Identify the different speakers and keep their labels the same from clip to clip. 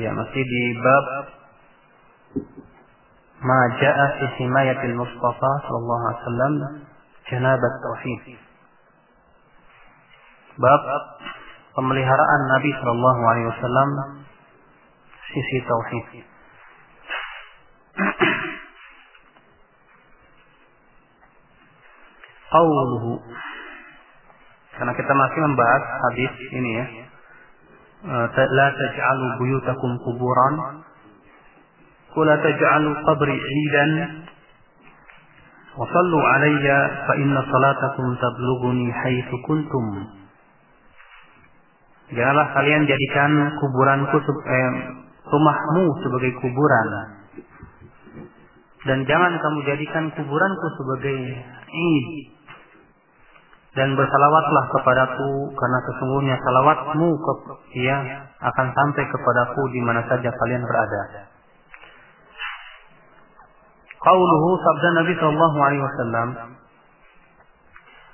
Speaker 1: Ya, masih di bab ma jaa fi himayatil Mustafa sallallahu alaihi wasallam janabat tauhid. Bab pemeliharaan Nabi sallallahu alaihi wasallam sisi tauhid. Qauluhu karena kita masih membahas hadis ini ya. La taj'alu buyutakum kuburan ولا تجعلوا قبري عيدا وصلوا علي فإن صلاتكم تبلغني حيث كنتم Janganlah kalian jadikan kuburanku eh, rumahmu sebagai kuburan. Dan jangan kamu jadikan kuburanku sebagai id. Dan bersalawatlah kepadaku karena sesungguhnya salawatmu ke, ya, akan sampai kepadaku di mana saja kalian berada. Qauluhu sabda Nabi sallallahu alaihi wasallam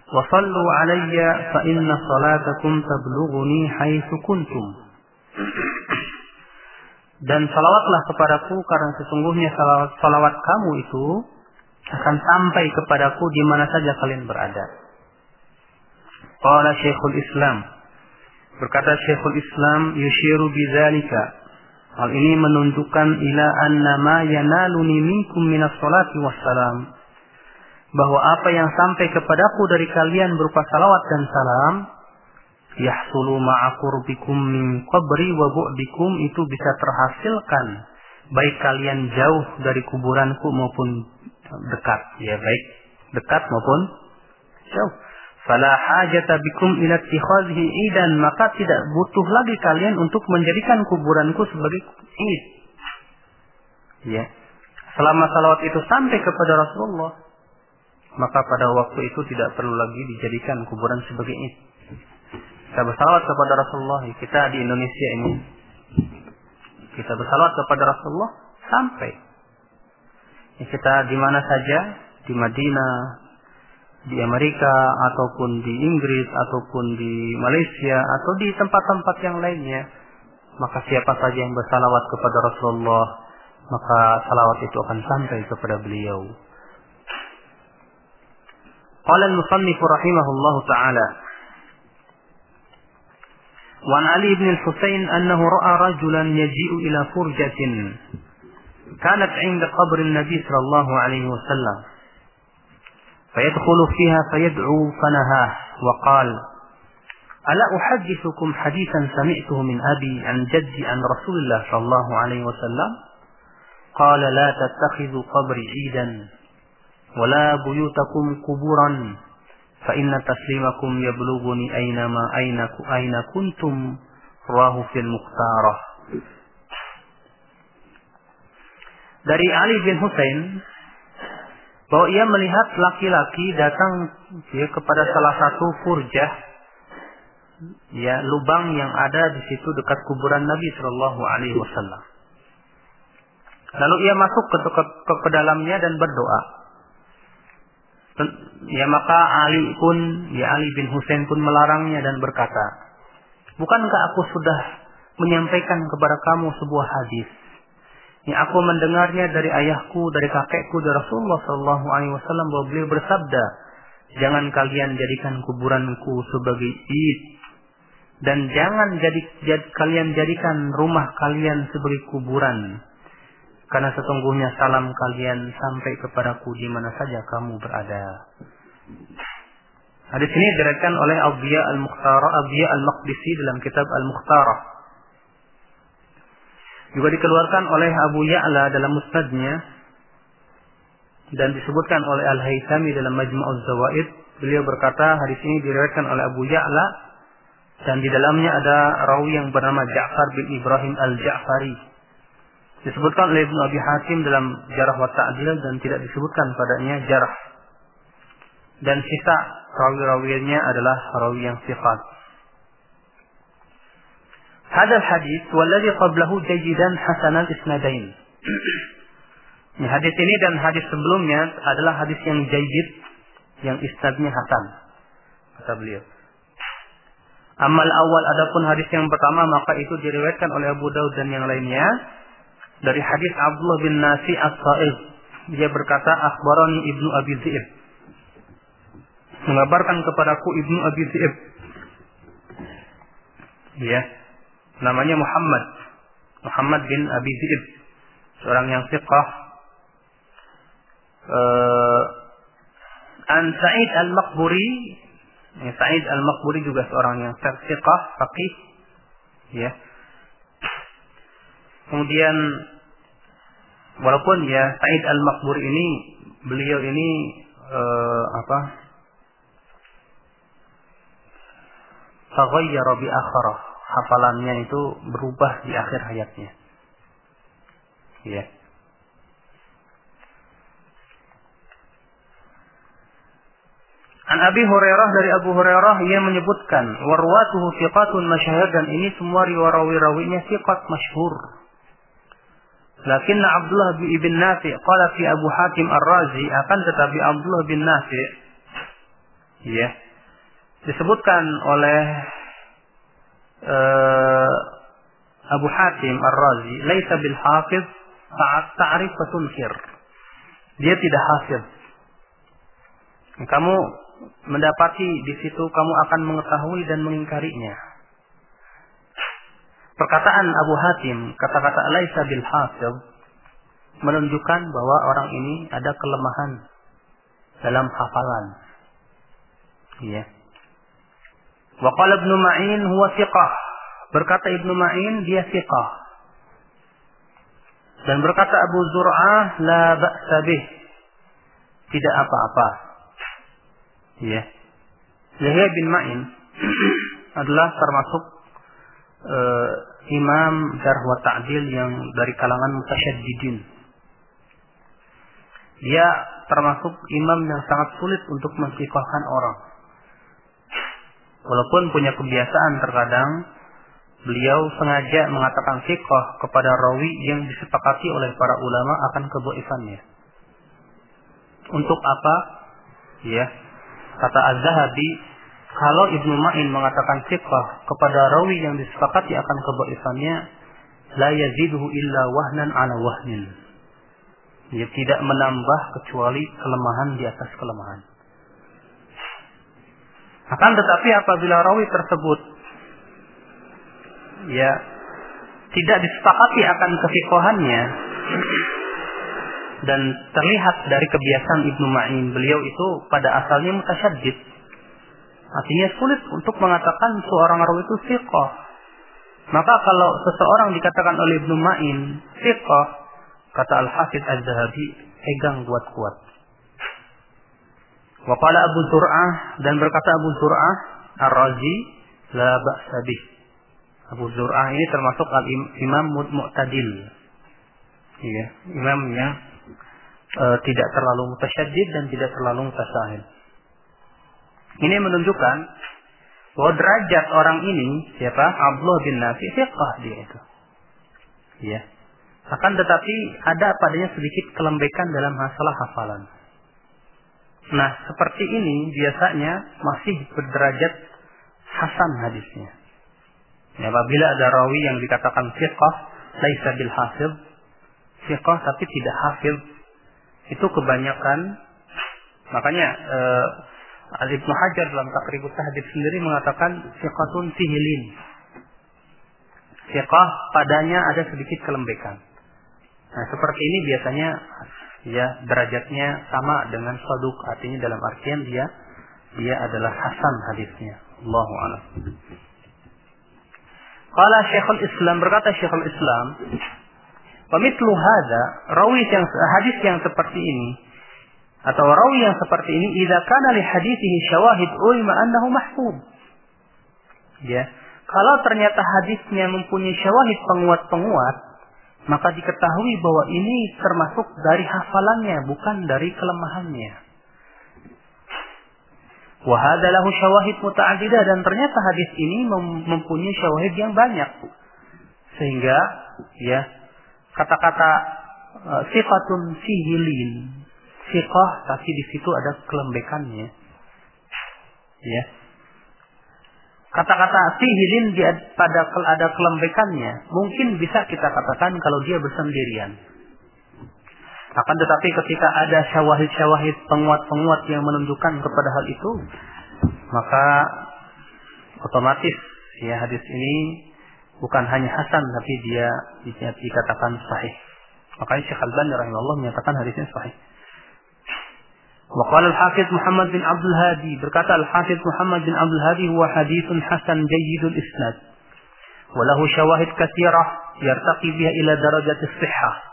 Speaker 1: Wa sallu alayya fa inna salatakum tablughuni haitsu kuntum Dan salawatlah kepadaku karena sesungguhnya salawat, salawat kamu itu akan sampai kepadaku di mana saja kalian berada. Qala Syekhul Islam. Berkata Syekhul Islam yushiru bidzalika. Hal ini menunjukkan ila anna ma yanaluni minkum minas salati wassalam. Bahwa apa yang sampai kepadaku dari kalian berupa salawat dan salam, yahsulu ma'akurbikum min qabri wa bu'dikum itu bisa terhasilkan baik kalian jauh dari kuburanku maupun dekat. Ya baik dekat maupun jauh Fala hajata bikum ila ittikhadhihi idan, maka tidak butuh lagi kalian untuk menjadikan kuburanku sebagai id. Ya. Selama salawat itu sampai kepada Rasulullah, maka pada waktu itu tidak perlu lagi dijadikan kuburan sebagai id. Kita bersalawat kepada Rasulullah, kita di Indonesia ini. Kita bersalawat kepada Rasulullah sampai. Kita di mana saja, di Madinah, di Amerika ataupun di Inggris ataupun di Malaysia atau di tempat-tempat yang lainnya maka siapa saja yang bersalawat kepada Rasulullah maka salawat itu akan sampai kepada beliau قال المصنف رحمه الله تعالى وعن علي بن الحسين أنه رأى رجلا يجيء إلى فرجة كانت عند قبر النبي صلى الله عليه وسلم فيدخل فيها فيدعو فنهاه وقال ألا أحدثكم حديثا سمعته من أبي عن جدي عن رسول الله صلى الله عليه وسلم؟ قال لا تتخذوا قبري عيدا ولا بيوتكم قبورا فإن تسليمكم يبلغني أينما أين أين كنتم؟ رواه في المختارة. dari Ali bin Hussein bahwa ia melihat laki-laki datang ya, kepada salah satu furjah ya lubang yang ada di situ dekat kuburan Nabi Shallallahu Alaihi Wasallam. Lalu ia masuk ke, ke, ke, ke dalamnya dan berdoa. Ya maka Ali pun, ya Ali bin Husain pun melarangnya dan berkata, Bukankah aku sudah menyampaikan kepada kamu sebuah hadis yang aku mendengarnya dari ayahku, dari kakekku, dari Rasulullah Shallallahu Alaihi Wasallam bahwa beliau bersabda, jangan kalian jadikan kuburanku sebagai id. Dan jangan jadi jad, kalian jadikan rumah kalian sebagai kuburan. Karena sesungguhnya salam kalian sampai kepadaku di mana saja kamu berada. Hadis ini diriwayatkan oleh Abdiya Al-Mukhtarah, Abdiya Al-Maqdisi dalam kitab Al-Mukhtarah juga dikeluarkan oleh Abu Ya'la dalam musnadnya dan disebutkan oleh Al-Haythami dalam Majma'uz Zawaid. Beliau berkata hadis ini diriwayatkan oleh Abu Ya'la dan di dalamnya ada rawi yang bernama Ja'far bin Ibrahim Al-Ja'fari. Disebutkan oleh Ibnu Abi Hatim dalam Jarah wa Ta'dil dan tidak disebutkan padanya jarah. Dan sisa rawi-rawinya adalah rawi yang sifat. Hadal hadis walladhi qablahu jayidan hasanan isnadain. Ini hadis ini dan hadis sebelumnya adalah hadis yang jayid yang isnadnya hasan. Kata beliau. Amal awal adapun hadis yang pertama maka itu diriwayatkan oleh Abu Daud dan yang lainnya dari hadis Abdullah bin Nasi As-Sa'id. Dia berkata, "Akhbarani Ibnu Abi Dzi'ib." Mengabarkan kepadaku Ibnu Abi Dzi'ib. Ya. Namanya Muhammad. Muhammad bin Abi Dzi'ib. Seorang yang siqah. Uh, An Sa'id Al-Maqburi Ya, Sa'id Al-Maqburi juga seorang yang siqah, faqih. Ya. Kemudian walaupun ya Sa'id Al-Maqburi ini beliau ini uh, apa? Faghayyara bi akhirah. Hafalannya itu berubah di akhir hayatnya. Ya. An Abi Hurairah dari Abu Hurairah ia menyebutkan warwatuhu thiqatun masyahir dan ini semua rawi-rawinya thiqat masyhur. Lakin Abdullah bin Nafi qala fi Abu Hatim Ar-Razi akan tetapi Abdullah bin Nafi ya disebutkan oleh uh, Abu Hatim Ar-Razi laisa bil hafiz ta'rif wa tunkir. Dia tidak hafiz. Kamu mendapati di situ kamu akan mengetahui dan mengingkarinya. Perkataan Abu Hatim, kata-kata Laisa bil Hafiz, menunjukkan bahwa orang ini ada kelemahan dalam hafalan. Ya. Wa qala Ibnu Ma'in huwa thiqah. Berkata Ibnu Ma'in dia thiqah. Dan berkata Abu Zur'ah la ba'sa bih. Tidak apa-apa. Ya. Yahya bin Ma'in adalah termasuk uh, imam jarh wa yang dari kalangan mutasyaddidin. Dia termasuk imam yang sangat sulit untuk mensifahkan orang. Walaupun punya kebiasaan terkadang beliau sengaja mengatakan fiqh kepada rawi yang disepakati oleh para ulama akan keboifannya. Untuk apa? Ya, Kata Az-Zahabi, kalau Ibnu Ma'in mengatakan siqah kepada rawi yang disepakati akan kebaikannya, la yaziduhu illa wahnan ala wahnin. Dia tidak menambah kecuali kelemahan di atas kelemahan. Akan tetapi apabila rawi tersebut ya tidak disepakati akan kefikohannya dan terlihat dari kebiasaan Ibnu Ma'in beliau itu pada asalnya mutasyaddid artinya sulit untuk mengatakan seorang rawi itu siqah maka kalau seseorang dikatakan oleh Ibnu Ma'in siqah kata Al-Hafidh Az-Zahabi pegang buat kuat Waqala Abu Zur'ah dan berkata Abu Zur'ah Ar-Razi la ba'sa Abu Zur'ah ini termasuk al-imam mu'tadil. Iya, imamnya e, tidak terlalu mutasyadid dan tidak terlalu mutasahil. Ini menunjukkan bahwa derajat orang ini siapa? Abdullah bin Nafi fiqh dia itu. Ya. Akan tetapi ada padanya sedikit kelembekan dalam masalah hafalan. Nah, seperti ini biasanya masih berderajat hasan hadisnya. Ya, apabila ada rawi yang dikatakan fiqh, laisa bil hafid, fiqh tapi tidak hafid, itu kebanyakan makanya uh, Al Ibnu Hajar dalam takribut tahdid sendiri mengatakan siqatun sihilin siqah padanya ada sedikit kelembekan nah seperti ini biasanya ya derajatnya sama dengan saduk artinya dalam artian dia dia adalah hasan hadisnya Allahu a'lam Qala Syekhul Islam berkata Syekhul Islam Pemitlu hada, rawi yang hadis yang seperti ini atau rawi yang seperti ini idza kana li hadithihi syawahid ulima annahu mahfuz. Ya. Kalau ternyata hadisnya mempunyai syawahid penguat-penguat, maka diketahui bahwa ini termasuk dari hafalannya, bukan dari kelemahannya. Wahada lahu syawahid muta'adidah dan ternyata hadis ini mempunyai syawahid yang banyak. Sehingga ya kata-kata uh, sifatun sihilin. Sifah tapi di situ ada kelembekannya. Ya. Kata-kata sihilin di pada ada kelembekannya, mungkin bisa kita katakan kalau dia bersendirian. Akan tetapi ketika ada syawahid-syawahid penguat-penguat yang menunjukkan kepada hal itu, maka otomatis ya hadis ini bukan hanya hasan tapi dia dikatakan sahih. Makanya Syekh Al-Bani rahimahullah menyatakan hadisnya sahih. وقال الحافظ محمد بن عبد الهادي berkata الحافظ محمد بن عبد الهادي هو حديث حسن جيد الإسناد وله شواهد كثيرة يرتقي بها إلى درجة الصحة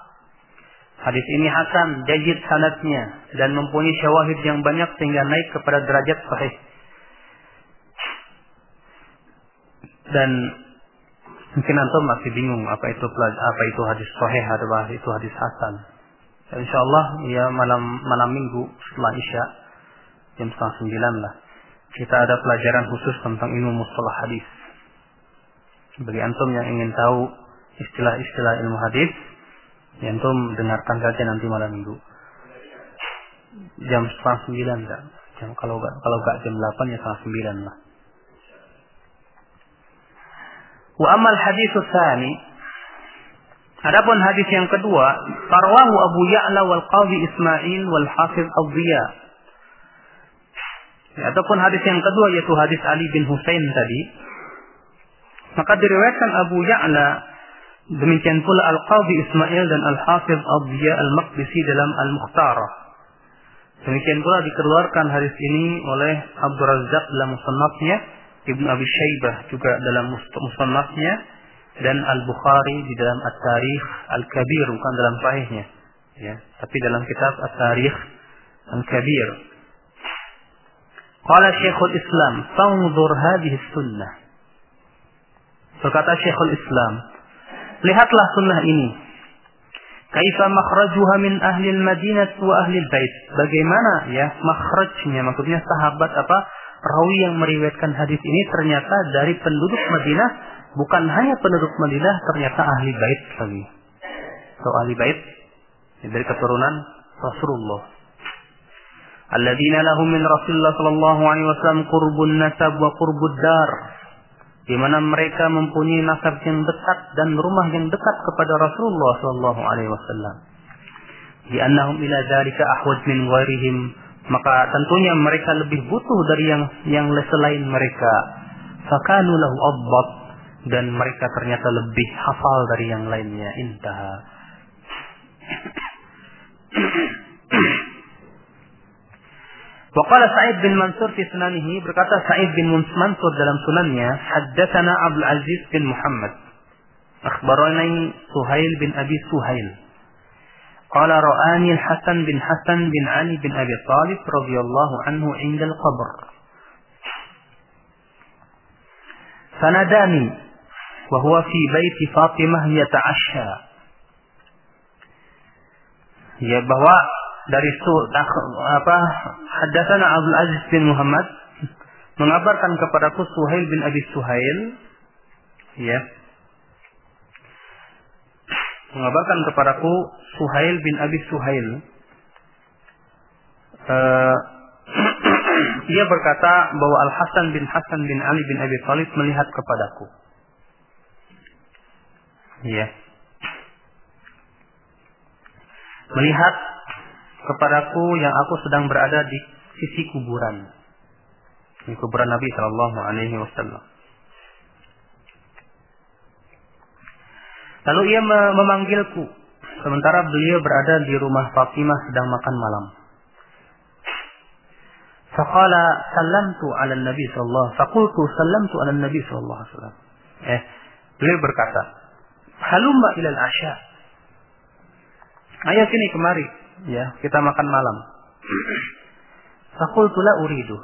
Speaker 1: Hadis ini hasan, jayid sanatnya dan mempunyai syawahid yang banyak sehingga naik kepada derajat sahih. Dan mungkin antum masih bingung apa itu apa itu hadis sahih atau itu hadis hasan. Insya Allah ya malam malam minggu setelah isya jam setengah sembilan lah kita ada pelajaran khusus tentang ilmu mustalah hadis. Bagi antum yang ingin tahu istilah-istilah ilmu hadis, ya antum dengarkan saja nanti malam minggu. Jam setengah sembilan kan? Jam kalau gak, kalau gak jam delapan ya setengah sembilan lah. Wa amal hadis tsani Adapun hadis yang kedua, Farwahu Abu Ya'la wal Qadhi Ismail wal Hafiz Al-Dhiya. Ya, ataupun hadis yang kedua yaitu hadis Ali bin Husain tadi. Maka diriwayatkan Abu Ya'la demikian pula Al-Qadhi Ismail dan Al-Hafiz Al-Dhiya Al-Maqdisi dalam Al-Mukhtarah. Demikian pula dikeluarkan hadis ini oleh Abdul Razak dalam musannafnya, Ibnu Abi Syaibah juga dalam musannafnya, dan Al-Bukhari di dalam At-Tarikh Al-Kabir bukan dalam sahihnya ya tapi dalam kitab At-Tarikh Al-Kabir. Qala Syekhul Islam fanzur hadhihi sunnah. Berkata Syekhul Islam lihatlah sunnah ini. Kaifa makhrajuha min ahli al-Madinah wa ahli al-Bait. Bagaimana ya makhrajnya maksudnya sahabat apa rawi yang meriwayatkan hadis ini ternyata dari penduduk Madinah bukan hanya penduduk Madinah ternyata ahli bait lagi. So ahli bait dari keturunan Rasulullah. Alladzina lahum min Rasulullah sallallahu alaihi wasallam qurbun nasab wa qurbud dar. Di mana mereka mempunyai nasab yang dekat dan rumah yang dekat kepada Rasulullah sallallahu alaihi wasallam. Di annahum ila dzalika ahwaj min ghairihim maka tentunya mereka lebih butuh dari yang yang selain mereka. Fakanu lahu abbat dan mereka ternyata lebih hafal dari yang lainnya. Intaha. Waqala Sa'id bin Mansur fi sunanihi berkata Sa'id bin Mansur dalam sunannya haddatsana Abdul Aziz bin Muhammad. Akhbarani Suhail bin Abi Suhail. Qala ra'ani Al-Hasan bin Hasan bin Ali bin Abi Talib radhiyallahu anhu 'inda al-qabr. Sanadani وهو في بيت Fatimah yata'asha. Ya bahwa dari su apa hadatsana Abdul Aziz bin Muhammad mengabarkan kepadaku Suhail bin Abi Suhail ya mengabarkan kepadaku Suhail bin Abi Suhail uh, ia berkata bahwa Al Hasan bin Hasan bin Ali bin Abi Thalib melihat kepadaku ya melihat kepadaku yang aku sedang berada di sisi kuburan di kuburan Nabi Shallallahu Alaihi Wasallam. Lalu ia memanggilku sementara beliau berada di rumah Fatimah sedang makan malam. Faqala sallamtu ala Nabi sallallahu Faqultu sallamtu ala Nabi sallallahu alaihi wasallam. Eh, beliau berkata, halumma ilal asya. Ayo sini kemari, ya, kita makan malam. Fakultu la uridu.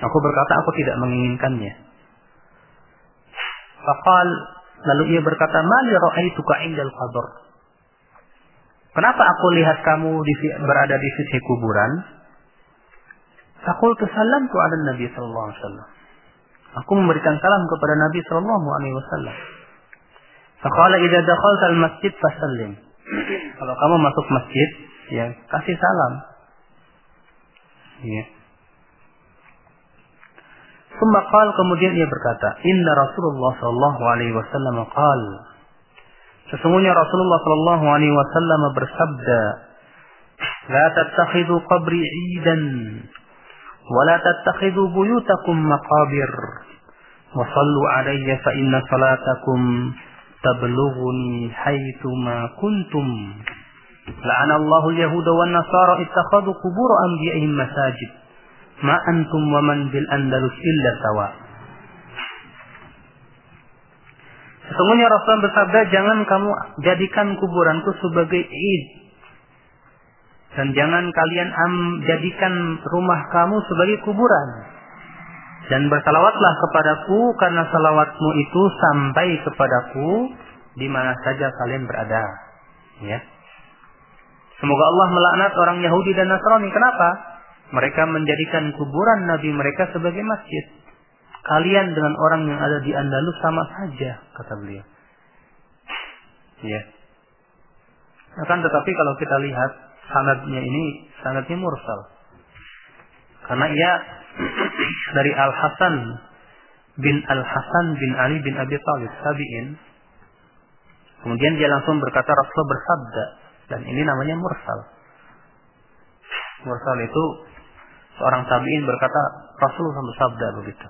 Speaker 1: Aku berkata aku tidak menginginkannya. Fakal lalu ia berkata, "Mali ra'aituka indal qabr?" Kenapa aku lihat kamu di, berada di sisi kuburan? Fakultu salamtu ala Nabi sallallahu alaihi wasallam. Aku memberikan salam kepada Nabi sallallahu alaihi wasallam. Faqala idza dakhalta al-masjid fasallim. Kalau kamu masuk masjid, ya kasih salam. Ya. Thumma qal kemudian ia berkata, "Inna Rasulullah sallallahu alaihi wasallam qal" Sesungguhnya Rasulullah sallallahu alaihi wasallam bersabda, "La tattakhidhu qabri 'idan wa la tattakhidhu buyutakum maqabir wa sallu 'alayya fa inna salatakum tablughuni haitsu ma kuntum." La'ana Allahu al-yahuda wan nasara ittakhadhu qubur anbiya'ihim masajid ma antum wa man bil andalus illa sawa. Sesungguhnya Rasul bersabda, jangan kamu jadikan kuburanku sebagai id. Dan jangan kalian am, jadikan rumah kamu sebagai kuburan. Dan bersalawatlah kepadaku karena salawatmu itu sampai kepadaku di mana saja kalian berada. Ya. Semoga Allah melaknat orang Yahudi dan Nasrani. Kenapa? Mereka menjadikan kuburan Nabi mereka sebagai masjid. Kalian dengan orang yang ada di Andalus sama saja, kata beliau. Ya. Akan tetapi kalau kita lihat sanadnya ini sanadnya mursal. Karena ia dari Al Hasan bin Al Hasan bin Ali bin Abi Thalib tabiin. Kemudian dia langsung berkata Rasul bersabda dan ini namanya mursal. Mursal itu seorang tabiin berkata Rasulullah bersabda begitu.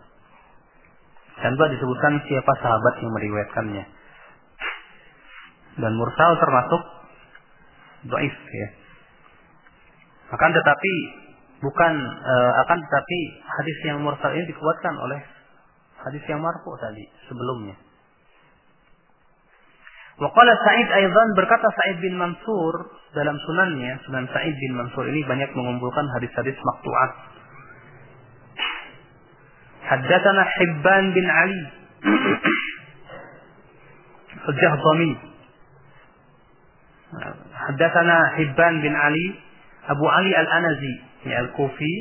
Speaker 1: Dan juga disebutkan siapa sahabat yang meriwayatkannya. Dan mursal termasuk doif ya. Akan tetapi bukan uh, akan tetapi hadis yang mursal ini dikuatkan oleh hadis yang marfu tadi sebelumnya. Waqala Sa'id Aidan berkata Sa'id bin Mansur dalam sunannya, Sunan Sa'id bin Mansur ini banyak mengumpulkan hadis-hadis maktu'at. Haddatsana Hibban bin Ali Al-Jahdami Haddatsana Hibban bin Ali Abu Ali Al-Anazi Al-Kufi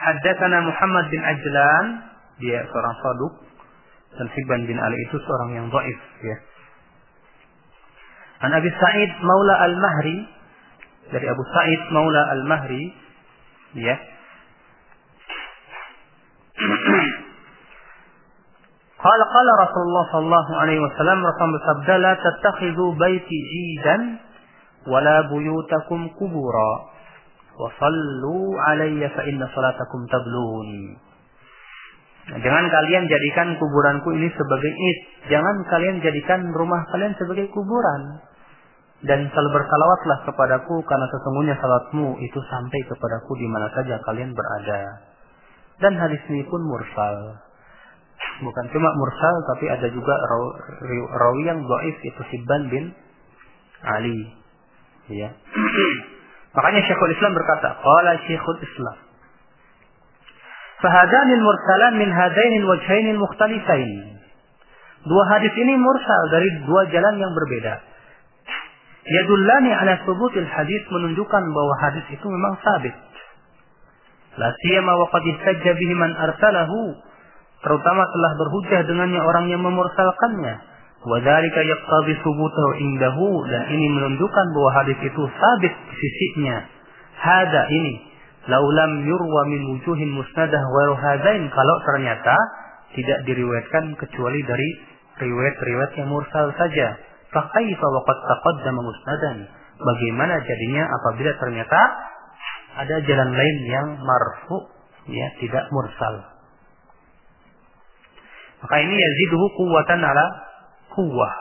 Speaker 1: Haddatsana Muhammad bin Ajlan dia seorang saduk dan Hibban bin Ali itu seorang yang dhaif ya. An Abi Sa'id Maula Al-Mahri dari Abu Sa'id Maula Al-Mahri ya. Qala qala Rasulullah sallallahu alaihi wasallam Rasul bersabda la tattakhidhu baiti jidan wala buyutakum kubura wa sallu alayya fa inna salatakum tabluni Jangan kalian jadikan kuburanku ini sebagai id. Jangan kalian jadikan rumah kalian sebagai kuburan. Dan selalu bersalawatlah kepadaku karena sesungguhnya salatmu itu sampai kepadaku di mana saja kalian berada. Dan hadis ini pun mursal. Bukan cuma mursal tapi ada juga rawi yang dhaif itu Hibban bin Ali. Ya. Makanya Syekhul Islam berkata, qala Syekhul Islam Fahadan mursalan min hadain wajhain mukhtalifain. Dua hadis ini mursal dari dua jalan yang berbeda. Yadullani ala subutil hadis menunjukkan bahwa hadis itu memang sabit. La siyama wa qad bihi man arsalahu terutama telah berhujah dengannya orang yang memursalkannya. Wa dzalika yaqtadi subutahu indahu dan ini menunjukkan bahwa hadis itu sabit sisinya. Hada ini laulam yurwa min wujuhin musnadah wa hadain kalau ternyata tidak diriwayatkan kecuali dari riwayat-riwayat yang mursal saja. Fakaifa waqad taqaddama musnadan? Bagaimana jadinya apabila ternyata ada jalan lain yang marfu ya tidak mursal. Maka ini yaziduhu kuwatan ala kuwah.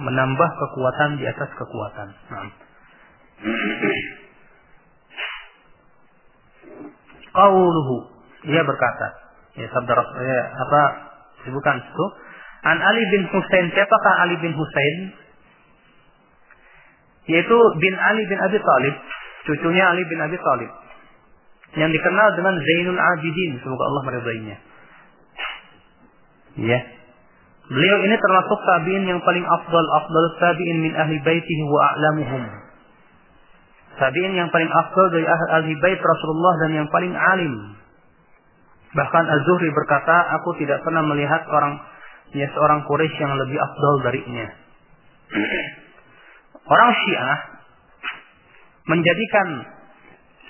Speaker 1: Menambah kekuatan di atas kekuatan. Nah. Qauluhu. Dia berkata. Ya sabda Rasul ya, apa sebutan itu. An Ali bin Husain. Siapakah Ali bin Husain? Yaitu bin Ali bin Abi Talib. Cucunya Ali bin Abi Talib. Yang dikenal dengan Zainul Abidin. Semoga Allah meridainya. Ya. Beliau ini termasuk tabi'in yang paling afdal. Afdal tabi'in min ahli baitihi wa a'lamuhum. Tabi'in yang paling afdal dari ahli bait Rasulullah dan yang paling alim. Bahkan Az-Zuhri berkata, aku tidak pernah melihat orang ya seorang Quraisy yang lebih afdal darinya. orang Syiah menjadikan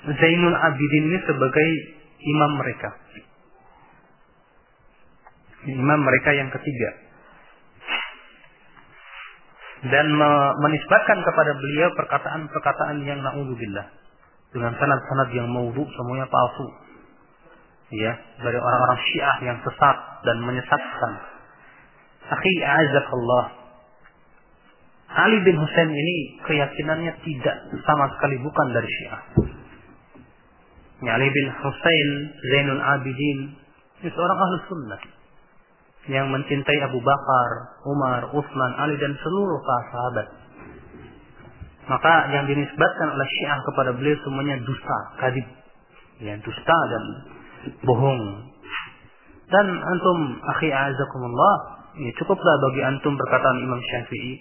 Speaker 1: Zainul Abidin ini sebagai imam mereka. Imam mereka yang ketiga. Dan menisbatkan kepada beliau perkataan-perkataan yang na'udzubillah. Dengan sanad-sanad yang maudhu semuanya palsu. Ya, dari orang-orang Syiah yang sesat dan menyesatkan. Akhi a'azakallah. Ali bin Husain ini keyakinannya tidak sama sekali bukan dari Syiah. Ali bin Husain Zainul Abidin ini seorang ahli sunnah yang mencintai Abu Bakar, Umar, Utsman, Ali dan seluruh para sahabat. Maka yang dinisbatkan oleh Syiah kepada beliau semuanya dusta, kadib. Ya, dusta dan bohong. Dan antum akhi azakumullah, ya cukuplah bagi antum perkataan Imam Syafi'i,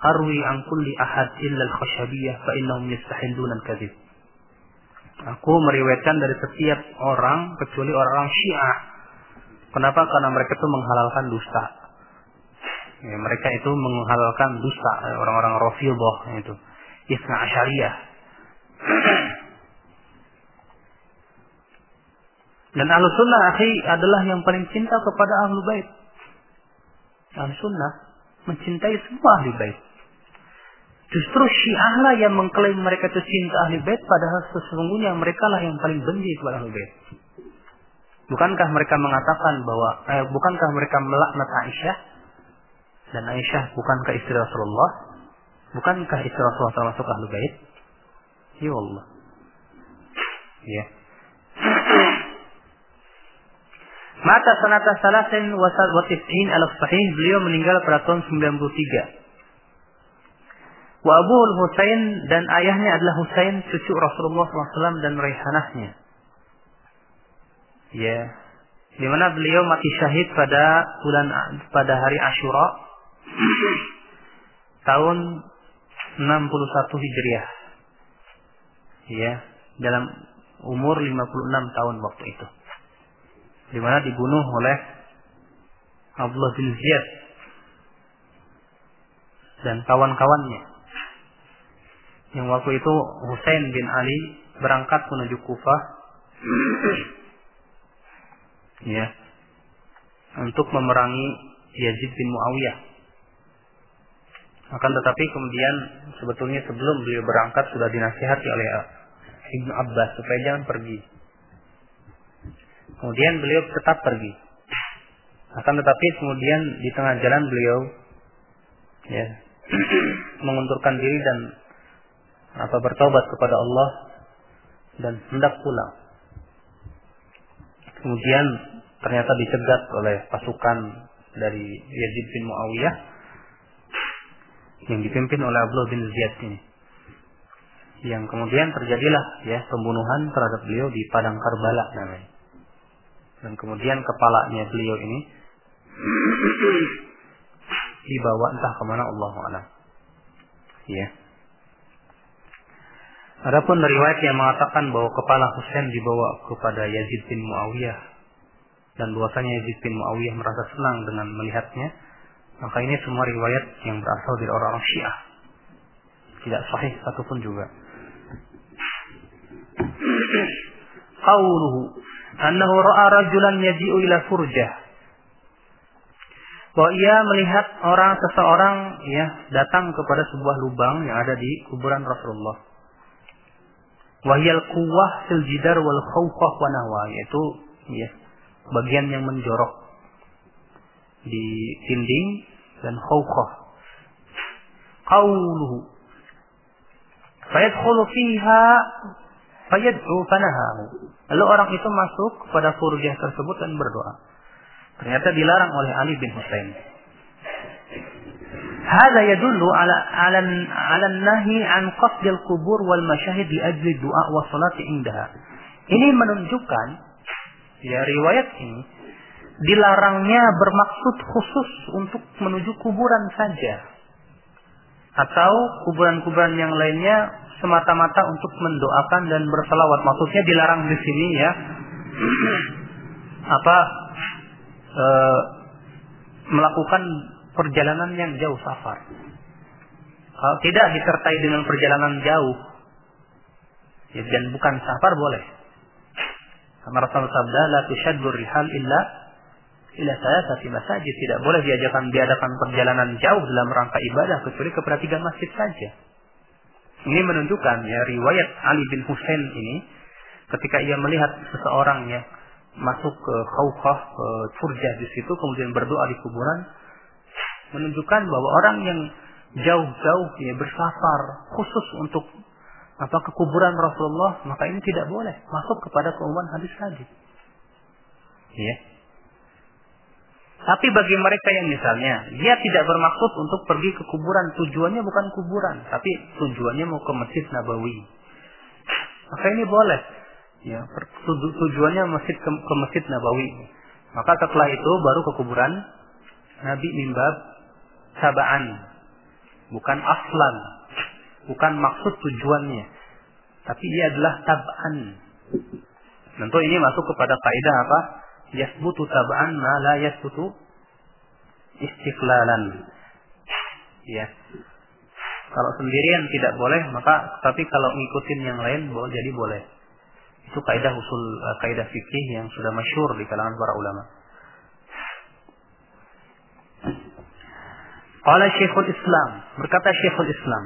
Speaker 1: arwi an kulli ahad illa al-khashabiyah fa innahum yastahilluna al-kadhib. Aku meriwayatkan dari setiap orang kecuali orang-orang Syiah. Kenapa? Karena mereka itu menghalalkan dusta. Ya, mereka itu menghalalkan dusta orang-orang Rafidhah itu. Isna Asyariyah. Dan ahlu sunnah akhi adalah yang paling cinta kepada ahlu bait. Ahlu sunnah mencintai semua ahli bait. Justru Syiah lah yang mengklaim mereka itu cinta ahli bait padahal sesungguhnya mereka lah yang paling benci kepada ahli bait. Bukankah mereka mengatakan bahwa eh, bukankah mereka melaknat Aisyah dan Aisyah bukankah istri Rasulullah? Bukankah istri Rasulullah termasuk ahli bait? Ya Allah. Ya. Mata sanata salasin wa tis'in al sahih beliau meninggal pada tahun 93 Wa Abu Husain dan ayahnya adalah Husain cucu Rasulullah SAW dan Raihanahnya. Ya, di mana beliau mati syahid pada bulan pada hari Ashura tahun 61 Hijriah. Ya, dalam umur 56 tahun waktu itu. Di mana dibunuh oleh Abdullah bin Ziyad dan kawan-kawannya yang waktu itu Husain bin Ali berangkat menuju Kufah ya. Untuk memerangi Yazid bin Muawiyah. Akan tetapi kemudian sebetulnya sebelum beliau berangkat sudah dinasihati oleh Ibnu Abbas supaya jangan pergi. Kemudian beliau tetap pergi. Akan tetapi kemudian di tengah jalan beliau ya mengundurkan diri dan apa bertobat kepada Allah dan hendak pulang. Kemudian ternyata dicegat oleh pasukan dari Yazid bin Muawiyah yang dipimpin oleh Abdullah bin Ziyad ini. Yang kemudian terjadilah ya pembunuhan terhadap beliau di padang Karbala namanya. Dan kemudian kepalanya beliau ini dibawa entah ke mana Allah alam. Ya. Adapun riwayat yang mengatakan bahwa kepala Husain dibawa kepada Yazid bin Muawiyah dan bahwasanya Yazid bin Muawiyah merasa senang dengan melihatnya, maka ini semua riwayat yang berasal dari orang-orang Syiah. Tidak sahih satupun juga. Qauluhu annahu ra'a rajulan yaji'u ila furjah. Bahwa ia melihat orang seseorang ya datang kepada sebuah lubang yang ada di kuburan Rasulullah Wahyal kuwah fil jidar wal khawfah wa yaitu ya bagian yang menjorok di dinding dan khawfah. Qauluhu fayadkhulu fiha fayad'u fanahahu. Lalu orang itu masuk pada furjah tersebut dan berdoa. Ternyata dilarang oleh Ali bin Husain. هذا يدل على على على النهي عن قصد القبور والمشاهد لأجل الدعاء والصلاة عندها. Ini menunjukkan ya riwayat ini dilarangnya bermaksud khusus untuk menuju kuburan saja atau kuburan-kuburan yang lainnya semata-mata untuk mendoakan dan berselawat. Maksudnya dilarang di sini ya apa e, melakukan perjalanan yang jauh safar. Kalau tidak disertai dengan perjalanan jauh, ya, dan bukan safar boleh. Karena Rasulullah sabda, la tushaddu rihal illa ila salasati masajid. Tidak boleh diajarkan diadakan perjalanan jauh dalam rangka ibadah kecuali kepada tiga masjid saja. Ini menunjukkan ya riwayat Ali bin Husain ini ketika ia melihat seseorang ya masuk ke khaufah ke furjah di situ kemudian berdoa di kuburan menunjukkan bahwa orang yang jauh-jauh ya bersafar khusus untuk apa ke kuburan Rasulullah maka ini tidak boleh masuk kepada keumuman hadis tadi. Ya. Tapi bagi mereka yang misalnya dia tidak bermaksud untuk pergi ke kuburan, tujuannya bukan kuburan, tapi tujuannya mau ke Masjid Nabawi. Maka ini boleh. Ya, tujuannya masjid ke, ke Masjid Nabawi. Maka setelah itu baru ke kuburan Nabi Mimbab Sabaan. Bukan aslan. Bukan maksud tujuannya. Tapi ia adalah tab'an. Tentu ini masuk kepada kaidah apa? yasbutu tab'an ma la yasbutu istiqlalan. Ya. Kalau sendirian tidak boleh, maka tapi kalau ngikutin yang lain boleh jadi boleh. Itu kaidah usul kaidah fikih yang sudah masyhur di kalangan para ulama. Qala Syekhul Islam, berkata Syekhul Islam,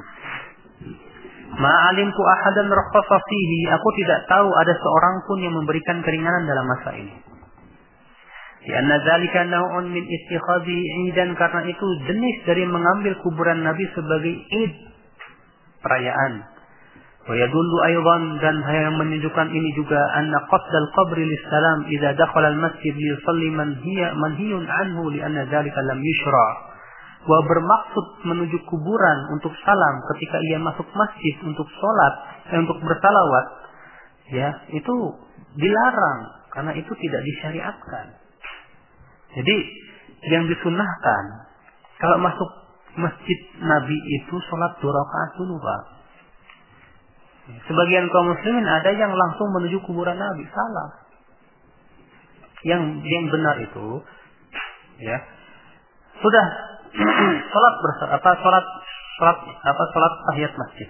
Speaker 1: Ma'alimku ahadan rakhasa fihi, aku tidak tahu ada seorang pun yang memberikan keringanan dalam masa ini. Karena zalika nau'un min istikhadhi idan karena itu jenis dari mengambil kuburan Nabi sebagai id perayaan. Wa yadullu aydan dan yang menunjukkan ini juga anna qasdal qabri lis-salam idza dakhala al-masjid li yusalli man hiya manhiyun anhu li anna zalika lam yushra. Wa bermaksud menuju kuburan untuk salam ketika ia masuk masjid untuk sholat eh, untuk bersalawat ya itu dilarang karena itu tidak disyariatkan. Jadi yang disunahkan kalau masuk masjid Nabi itu sholat dua rakaat dulu pak. Sebagian kaum muslimin ada yang langsung menuju kuburan Nabi salah. Yang yang benar itu ya sudah sholat apa sholat sholat apa sholat tahiyat masjid.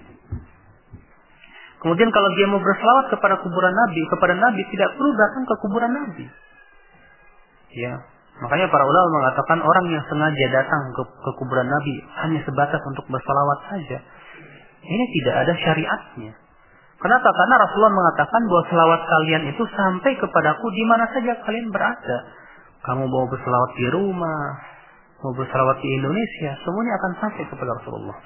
Speaker 1: Kemudian kalau dia mau berselawat kepada kuburan Nabi, kepada Nabi tidak perlu datang ke kuburan Nabi. Ya, Makanya para ulama mengatakan orang yang sengaja datang ke, ke kuburan Nabi hanya sebatas untuk bersalawat saja. Ini tidak ada syariatnya. Kenapa? Karena Rasulullah mengatakan bahwa selawat kalian itu sampai kepadaku di mana saja kalian berada. Kamu mau berselawat di rumah, mau berselawat di Indonesia, semuanya akan sampai kepada Rasulullah.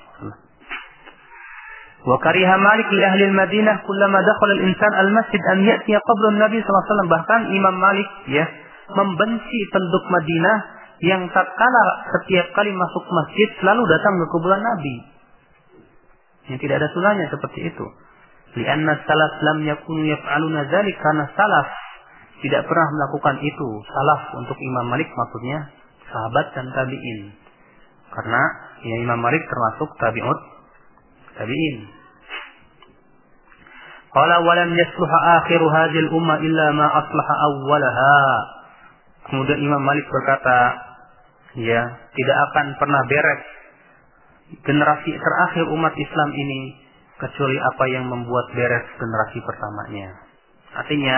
Speaker 1: Kariha Malik li ahli Madinah kullama dakhala al-insan al-masjid an ya'tiya qabr Nabi sallallahu alaihi wasallam bahkan Imam Malik ya membenci penduduk Madinah yang tatkala setiap kali masuk masjid selalu datang ke kuburan Nabi. Yang tidak ada sunahnya seperti itu. Lianna salaf lam yakunu yaf'aluna dzalik karena salaf tidak pernah melakukan itu. Salaf untuk Imam Malik maksudnya sahabat dan tabi'in. Karena ya Imam Malik termasuk tabi'ut tabi'in. Qala walam yasluha akhiru hadhihi al-umma illa ma aslaha awwalaha. Kemudian Imam Malik berkata, ya, tidak akan pernah beres generasi terakhir umat Islam ini kecuali apa yang membuat beres generasi pertamanya. Artinya,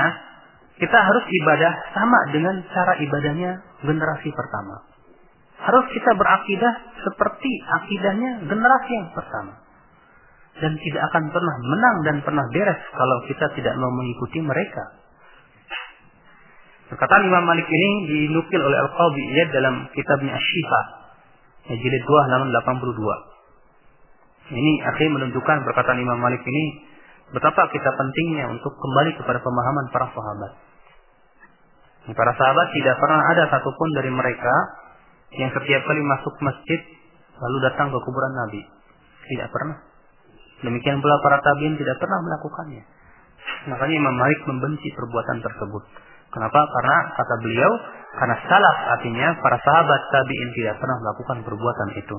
Speaker 1: kita harus ibadah sama dengan cara ibadahnya generasi pertama. Harus kita berakidah seperti akidahnya generasi yang pertama. Dan tidak akan pernah menang dan pernah beres kalau kita tidak mau mengikuti mereka. Perkataan Imam Malik ini dinukil oleh Al-Qadhi ya dalam kitabnya Asy-Syifa. Ya, jilid 2 halaman 82. Ini akhirnya menunjukkan perkataan Imam Malik ini betapa kita pentingnya untuk kembali kepada pemahaman para sahabat. Para sahabat tidak pernah ada satupun dari mereka yang setiap kali masuk masjid lalu datang ke kuburan Nabi. Tidak pernah. Demikian pula para tabiin tidak pernah melakukannya. Makanya Imam Malik membenci perbuatan tersebut. Kenapa? Karena kata beliau, karena salaf artinya para sahabat tabi'in tidak pernah melakukan perbuatan itu.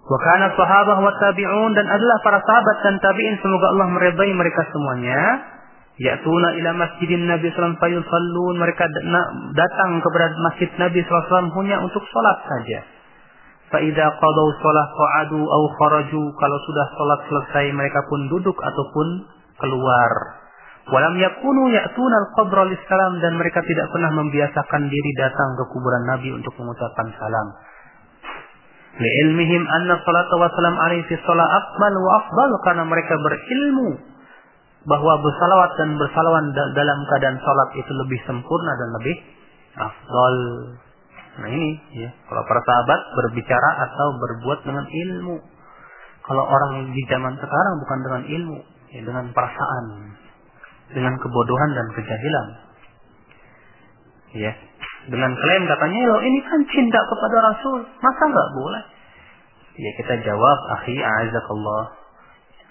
Speaker 1: Wa kana sahabah wa tabi'un dan adalah para sahabat dan tabi'in semoga Allah meridai mereka semuanya. Ya'tuna ila masjidin Nabi alaihi wasallam mereka datang kepada masjid Nabi wasallam hanya untuk salat saja. Fa idza qadaw shalah qa'adu aw kharaju kalau sudah salat selesai mereka pun duduk ataupun keluar. Walam yakunu ya'tuna al-qabra salam dan mereka tidak pernah membiasakan diri datang ke kuburan Nabi untuk mengucapkan salam. Li'ilmihim anna salatu wa salam alaihi salat akmal wa afdal karena mereka berilmu bahwa bersalawat dan bersalawat dalam keadaan salat itu lebih sempurna dan lebih afdal. Nah ini ya, kalau para sahabat berbicara atau berbuat dengan ilmu. Kalau orang di zaman sekarang bukan dengan ilmu, ya dengan perasaan, dengan kebodohan dan kejahilan. Ya, dengan klaim katanya lo ini kan cinta kepada Rasul, masa nggak boleh? Ya kita jawab, akhi azakallah,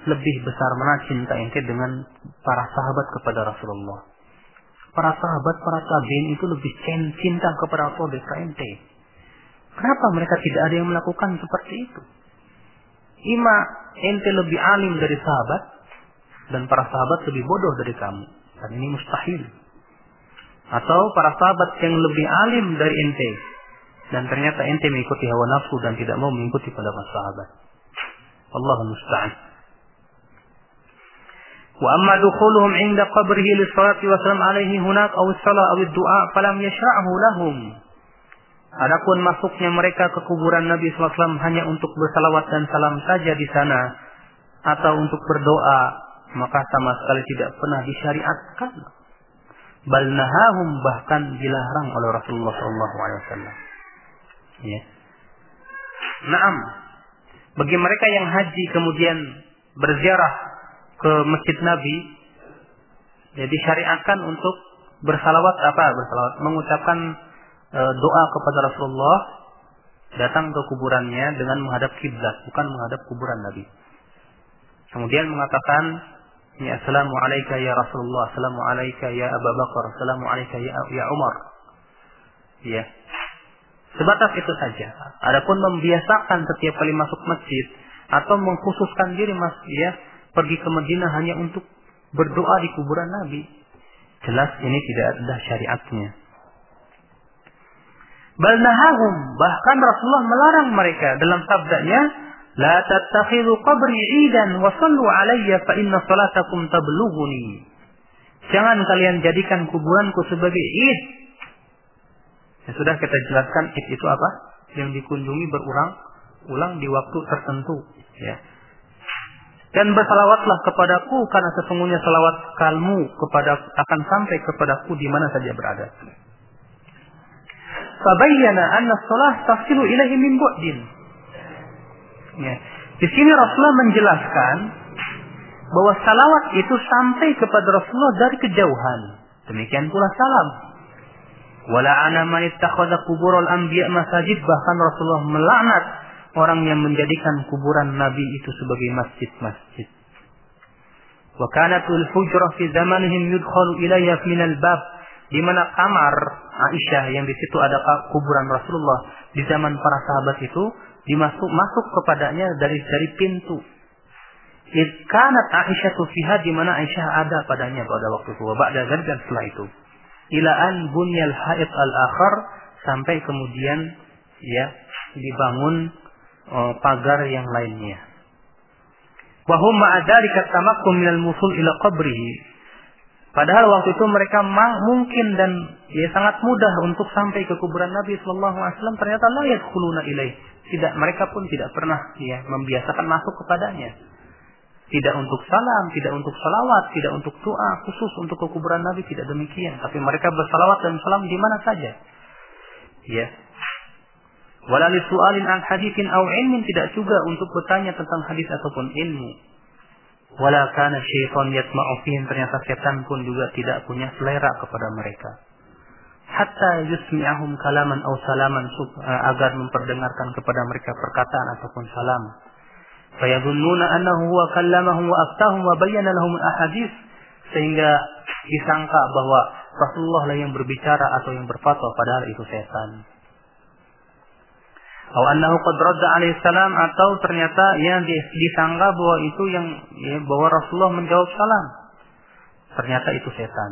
Speaker 1: lebih besar mana cinta ente dengan para sahabat kepada Rasulullah. Para sahabat, para tabiin itu lebih cinta kepada Rasul daripada ente. Kenapa mereka tidak ada yang melakukan seperti itu? Ima ente lebih alim dari sahabat dan para sahabat lebih bodoh dari kamu. Dan ini mustahil. Atau para sahabat yang lebih alim dari ente dan ternyata ente mengikuti hawa nafsu dan tidak mau mengikuti pada sahabat. Allah musta'an. Dukhuluhum 'inda qabrihi lis-salati wa salam alaihi hunak aw as-salat aw ad-du'a falam yashra'hu lahum. Adapun masuknya mereka ke kuburan Nabi SAW hanya untuk bersalawat dan salam saja di sana atau untuk berdoa, maka sama sekali tidak pernah disyariatkan. Bal nahahum bahkan dilarang oleh Rasulullah SAW. Ya. Naam. Bagi mereka yang haji kemudian berziarah ke masjid Nabi, jadi syariatkan untuk bersalawat apa? Bersalawat mengucapkan e, doa kepada Rasulullah datang ke kuburannya dengan menghadap kiblat, bukan menghadap kuburan Nabi. Kemudian mengatakan, Ya assalamu alayka ya Rasulullah, assalamu alayka ya Abu Bakar, assalamu alayka ya, ya Umar. Ya. Sebatas itu saja. Adapun membiasakan setiap kali masuk masjid atau mengkhususkan diri mas ya pergi ke Madinah hanya untuk berdoa di kuburan Nabi. Jelas ini tidak ada syariatnya. Bal nahahum bahkan Rasulullah melarang mereka dalam sabdanya la tattakhidhu qabri 'idan wa sallu 'alayya fa inna salatakum tablughuni. Jangan kalian jadikan kuburanku sebagai id. Ya, sudah kita jelaskan id itu apa? Yang dikunjungi berulang ulang di waktu tertentu, ya. Dan bersalawatlah kepadaku karena sesungguhnya salawat kalmu kepada akan sampai kepadaku di mana saja berada. Fabayyana anna salah tafsilu ilahi min bu'din. Ya. Di sini Rasulullah menjelaskan bahwa salawat itu sampai kepada Rasulullah dari kejauhan. Demikian pula salam. Wala ana man ittakhadha quburul anbiya masajid bahkan Rasulullah melaknat orang yang menjadikan kuburan nabi itu sebagai masjid-masjid. Wa kanatul hujrah fi zamanihim yudkhalu ilayya min al-bab di mana kamar Aisyah yang di situ ada kuburan Rasulullah di zaman para sahabat itu dimasuk masuk kepadanya dari dari pintu. Idkanat Aisyah fiha di mana Aisyah ada padanya pada waktu itu. Ba'da dan setelah itu. Ila an bunyal haid al akhar sampai kemudian ya dibangun uh, pagar yang lainnya. Wahum ma'adzalika tamakkum minal musul ila qabrihi Padahal waktu itu mereka mungkin dan ya sangat mudah untuk sampai ke kuburan Nabi Shallallahu Alaihi Wasallam. Ternyata la yadkhuluna ilaih. Tidak, mereka pun tidak pernah ya membiasakan masuk kepadanya. Tidak untuk salam, tidak untuk salawat, tidak untuk doa khusus untuk ke kuburan Nabi tidak demikian. Tapi mereka bersalawat dan salam di mana saja. Ya. Walali su'alin an hadithin au ilmin tidak juga untuk bertanya tentang hadis ataupun ilmu Wala kana syaitan yatma'u fihim ternyata setan pun juga tidak punya selera kepada mereka. Hatta yusmi'ahum kalaman aw salaman eh, agar memperdengarkan kepada mereka perkataan ataupun salam. Fayadhunnuna annahu huwa kallamahum wa aftahum wa bayyana lahum ahadits sehingga disangka bahwa Rasulullah lah yang berbicara atau yang berfatwa padahal itu setan. Atau annahu qad radda alaihi salam atau ternyata yang disangka bahwa itu yang ya, bahwa Rasulullah menjawab salam. Ternyata itu setan.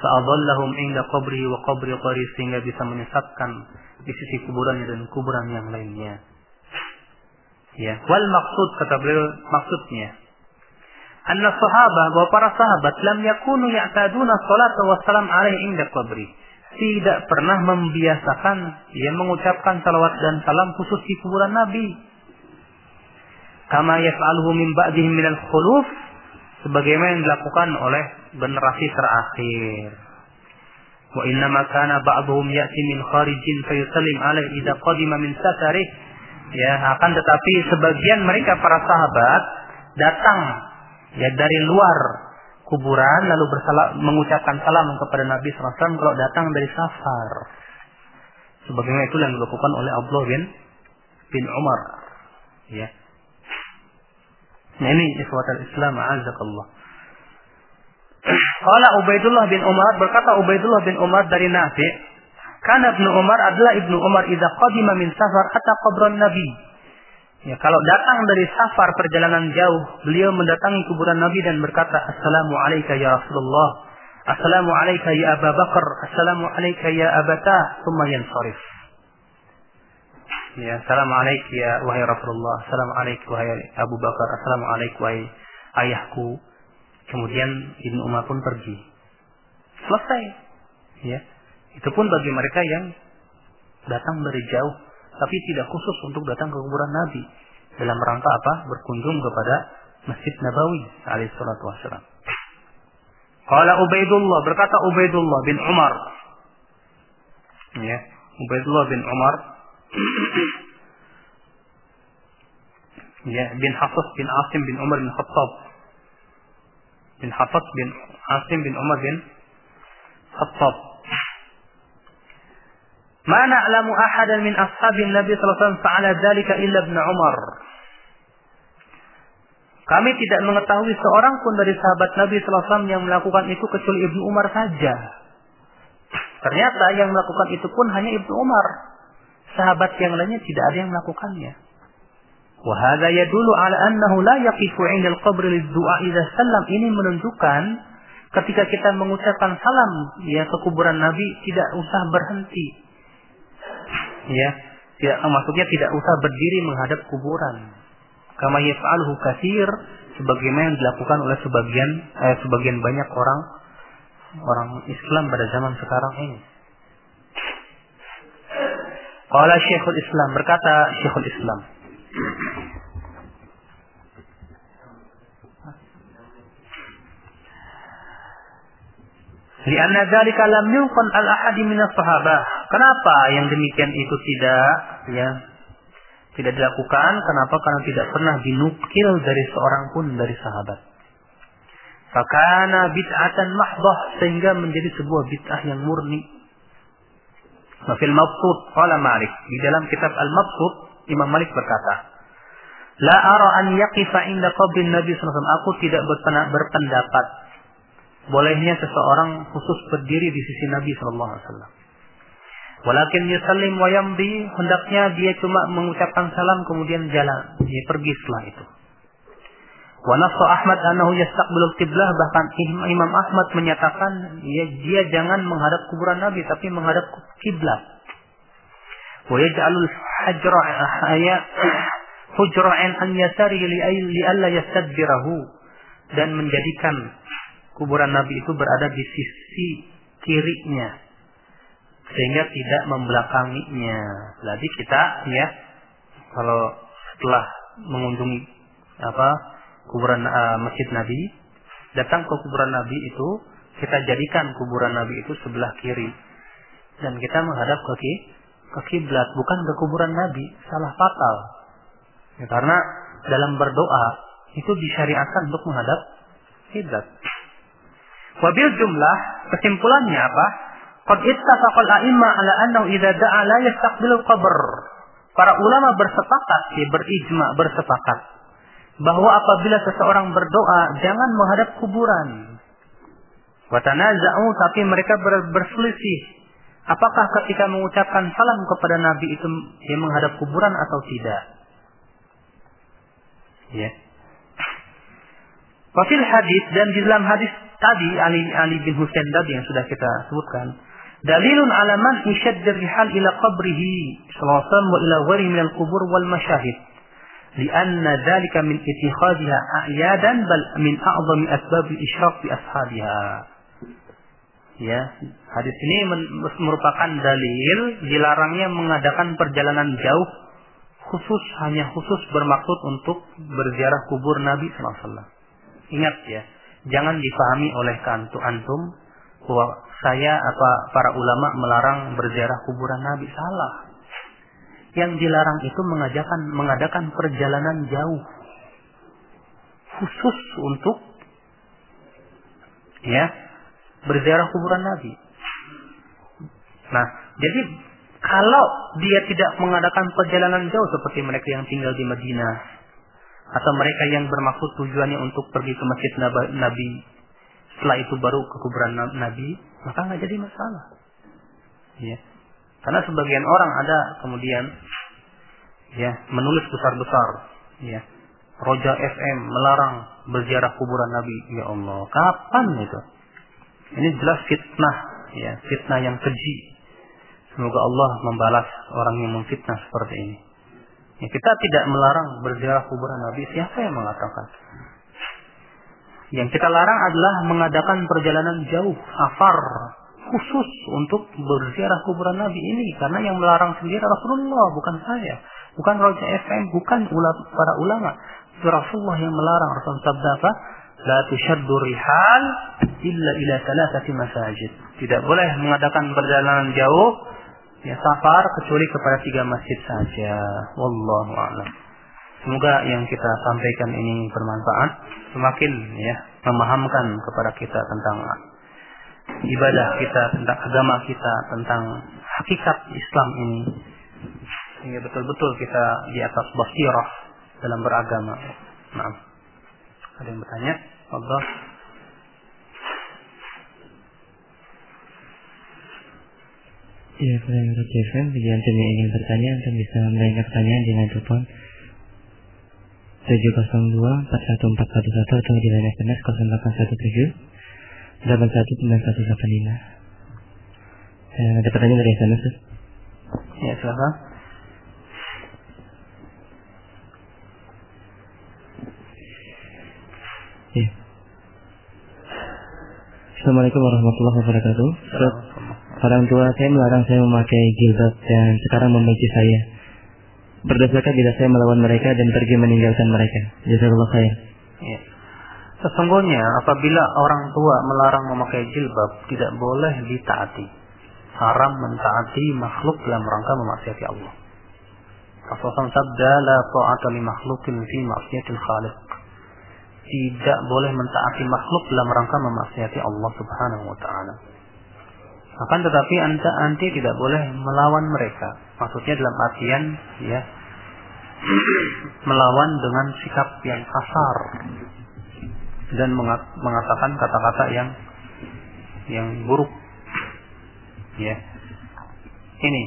Speaker 1: Sa'adallahum inda qabri wa qabri qari sehingga bisa menyesatkan di sisi kuburannya dan kuburan yang lainnya. Ya, wal maksud kata beliau maksudnya anna sahabat bahwa para sahabat lam yakunu ya'taduna salata wassalam alaihi inda qabri tidak pernah membiasakan ya mengucapkan salawat dan salam khusus di kuburan Nabi. Kama yaf'aluhu min ba'dihim minal khuluf sebagaimana yang dilakukan oleh generasi terakhir. Wa inna ma kana ba'dhum ya'ti min kharijin fayusallim alaihi idza qadima min safarih. Ya, akan tetapi sebagian mereka para sahabat datang ya dari luar kuburan lalu bersalam, mengucapkan salam kepada Nabi SAW kalau datang dari safar. Sebagaimana itu yang dilakukan oleh Abdullah bin bin Umar. Ya. Nah ini ikhwatal Islam azakallah. Qala Ubaidullah bin Umar berkata Ubaidullah bin Umar dari Nafi, karena Ibnu Umar adalah Ibnu Umar idza qadima min safar hatta qabran Nabi. Ya, kalau datang dari safar perjalanan jauh, beliau mendatangi kuburan Nabi dan berkata, Assalamu alayka ya Rasulullah. Assalamu alayka ya Abu Bakar. Assalamu alayka ya Abata. Thumma yansarif. Ya, Assalamu alayka ya wahai Rasulullah. Assalamu alayka wahai Abu Bakar. Assalamu alayka wahai ayahku. Kemudian Ibn Umar pun pergi. Selesai. Ya. Itu pun bagi mereka yang datang dari jauh tapi tidak khusus untuk datang ke kuburan Nabi dalam rangka apa? Berkunjung kepada Masjid Nabawi alaihi salatu wasallam. Qala Ubaidullah berkata Ubaidullah bin Umar. Ya, Ubaidullah bin Umar ya bin Hafs bin Asim bin Umar bin Khattab bin Hafs bin Asim bin Umar bin Khattab Ma na'lamu ahadan min ashabin Nabi sallallahu alaihi wasallam fa'ala dzalika illa Ibnu Umar. Kami tidak mengetahui seorang pun dari sahabat Nabi sallallahu alaihi wasallam yang melakukan itu kecuali Ibnu Umar saja. Ternyata yang melakukan itu pun hanya Ibnu Umar. Sahabat yang lainnya tidak ada yang melakukannya. Wahada yadulu ala annahu la yaqifu 'inda al-qabr lid-du'a. Ini menunjukkan ketika kita mengucapkan salam ya ke kuburan Nabi tidak usah berhenti ya tidak maksudnya tidak usah berdiri menghadap kuburan. Kama yaf'aluhu katsir sebagaimana yang dilakukan oleh sebagian eh, sebagian banyak orang orang Islam pada zaman sekarang ini. Qala Syekhul Islam berkata Syekhul Islam. Lianna dzalika lam yunqal al ahadi min sahabah. Kenapa yang demikian itu tidak ya tidak dilakukan? Kenapa? Karena tidak pernah dinukil dari seorang pun dari sahabat. Fakana bid'atan mahdah sehingga menjadi sebuah bid'ah yang murni. Mafil Mabsut qala Malik di dalam kitab Al-Mabsut Imam Malik berkata, La ara an yaqifa inda qabrin Nabi sallallahu Aku tidak berpendapat bolehnya seseorang khusus berdiri di sisi Nabi Wasallam. Walakin yusallim wa yamdi, hendaknya dia cuma mengucapkan salam kemudian jalan, dia pergi setelah itu. Wa nafsu Ahmad anahu yastaqbilul qiblah bahkan Imam Ahmad menyatakan ya, dia jangan menghadap kuburan Nabi tapi menghadap kiblat. Wa yaj'alul hajra ya hujra'an an yasari li alla yastadbirahu dan menjadikan kuburan Nabi itu berada di sisi kirinya sehingga tidak membelakanginya. Jadi kita ya kalau setelah mengunjungi apa kuburan uh, Masjid Nabi, datang ke kuburan Nabi itu kita jadikan kuburan Nabi itu sebelah kiri dan kita menghadap ke ke kiblat bukan ke kuburan Nabi salah fatal ya, karena dalam berdoa itu disyariatkan untuk menghadap kiblat Wabil jumlah kesimpulannya apa? Qad ittafaqal a'imma ala annahu idza da'a la qabr. Para ulama bersepakat, ya, berijma, bersepakat bahwa apabila seseorang berdoa jangan menghadap kuburan. Watanaza'u tapi mereka ber, berselisih. Apakah ketika mengucapkan salam kepada Nabi itu dia menghadap kuburan atau tidak? Ya. Wafil hadis dan di dalam hadis tadi Ali Ali bin Husain tadi yang sudah kita sebutkan dalilun ala man isyadd rihal ila qabrihi sallallahu wa ila wari min al-qubur wal masyahid lianna dzalika min ittikhadhiha a'yadan bal min a'zami asbab al-isyraq bi ashabiha. Ya, hadis ini merupakan dalil dilarangnya mengadakan perjalanan jauh khusus hanya khusus bermaksud untuk berziarah kubur Nabi SAW. Ingat ya, jangan dipahami oleh kantu antum bahwa saya apa para ulama melarang berziarah kuburan Nabi salah. Yang dilarang itu mengajakan mengadakan perjalanan jauh khusus untuk ya berziarah kuburan Nabi. Nah, jadi kalau dia tidak mengadakan perjalanan jauh seperti mereka yang tinggal di Madinah atau mereka yang bermaksud tujuannya untuk pergi ke masjid Nabi setelah itu baru ke kuburan Nabi maka nggak jadi masalah ya karena sebagian orang ada kemudian ya menulis besar-besar ya Roja FM melarang berziarah kuburan Nabi ya Allah kapan itu ini jelas fitnah ya fitnah yang keji Semoga Allah membalas orang yang memfitnah seperti ini. Ya, kita tidak melarang berziarah kuburan Nabi. Siapa yang mengatakan? Yang kita larang adalah mengadakan perjalanan jauh, safar khusus untuk berziarah kuburan Nabi ini. Karena yang melarang sendiri Rasulullah bukan saya. Bukan Roja FM bukan para ulama. Rasulullah yang melarang. Rasul sabda apa? La tushaddu rihal illa ila thalathati masajid. Tidak boleh mengadakan perjalanan jauh ya safar kecuali kepada tiga masjid saja. Wallahu a'lam. Semoga yang kita sampaikan ini bermanfaat, semakin ya memahamkan kepada kita tentang ibadah kita, tentang agama kita, tentang hakikat Islam ini. Sehingga betul-betul kita di atas basirah dalam beragama. Maaf. Ada yang bertanya? Allah.
Speaker 2: Ya, menurut JFM, bagi ingin bertanya, antum bisa menanyakan pertanyaan dengan telepon 702 41411 atau di line SMS 0817 819185. Eh, ada pertanyaan dari SMS?
Speaker 1: Ya, silakan.
Speaker 2: Ya. Assalamualaikum warahmatullahi wabarakatuh. Orang tua saya melarang saya memakai jilbab dan sekarang membenci saya. Berdasarkan bila saya melawan mereka dan pergi meninggalkan mereka. Jazakallah khair.
Speaker 1: Ya. Sesungguhnya apabila orang tua melarang memakai jilbab tidak boleh ditaati. Haram mentaati makhluk dalam rangka memaksiati Allah. Rasulullah sabda la ta'ata li makhlukin fi maksiatil khaliq. Tidak boleh mentaati makhluk dalam rangka memaksiati Allah Subhanahu wa taala. Akan tetapi anda anti tidak boleh melawan mereka. Maksudnya dalam artian ya melawan dengan sikap yang kasar dan mengatakan kata-kata yang yang buruk. Ya. Ini.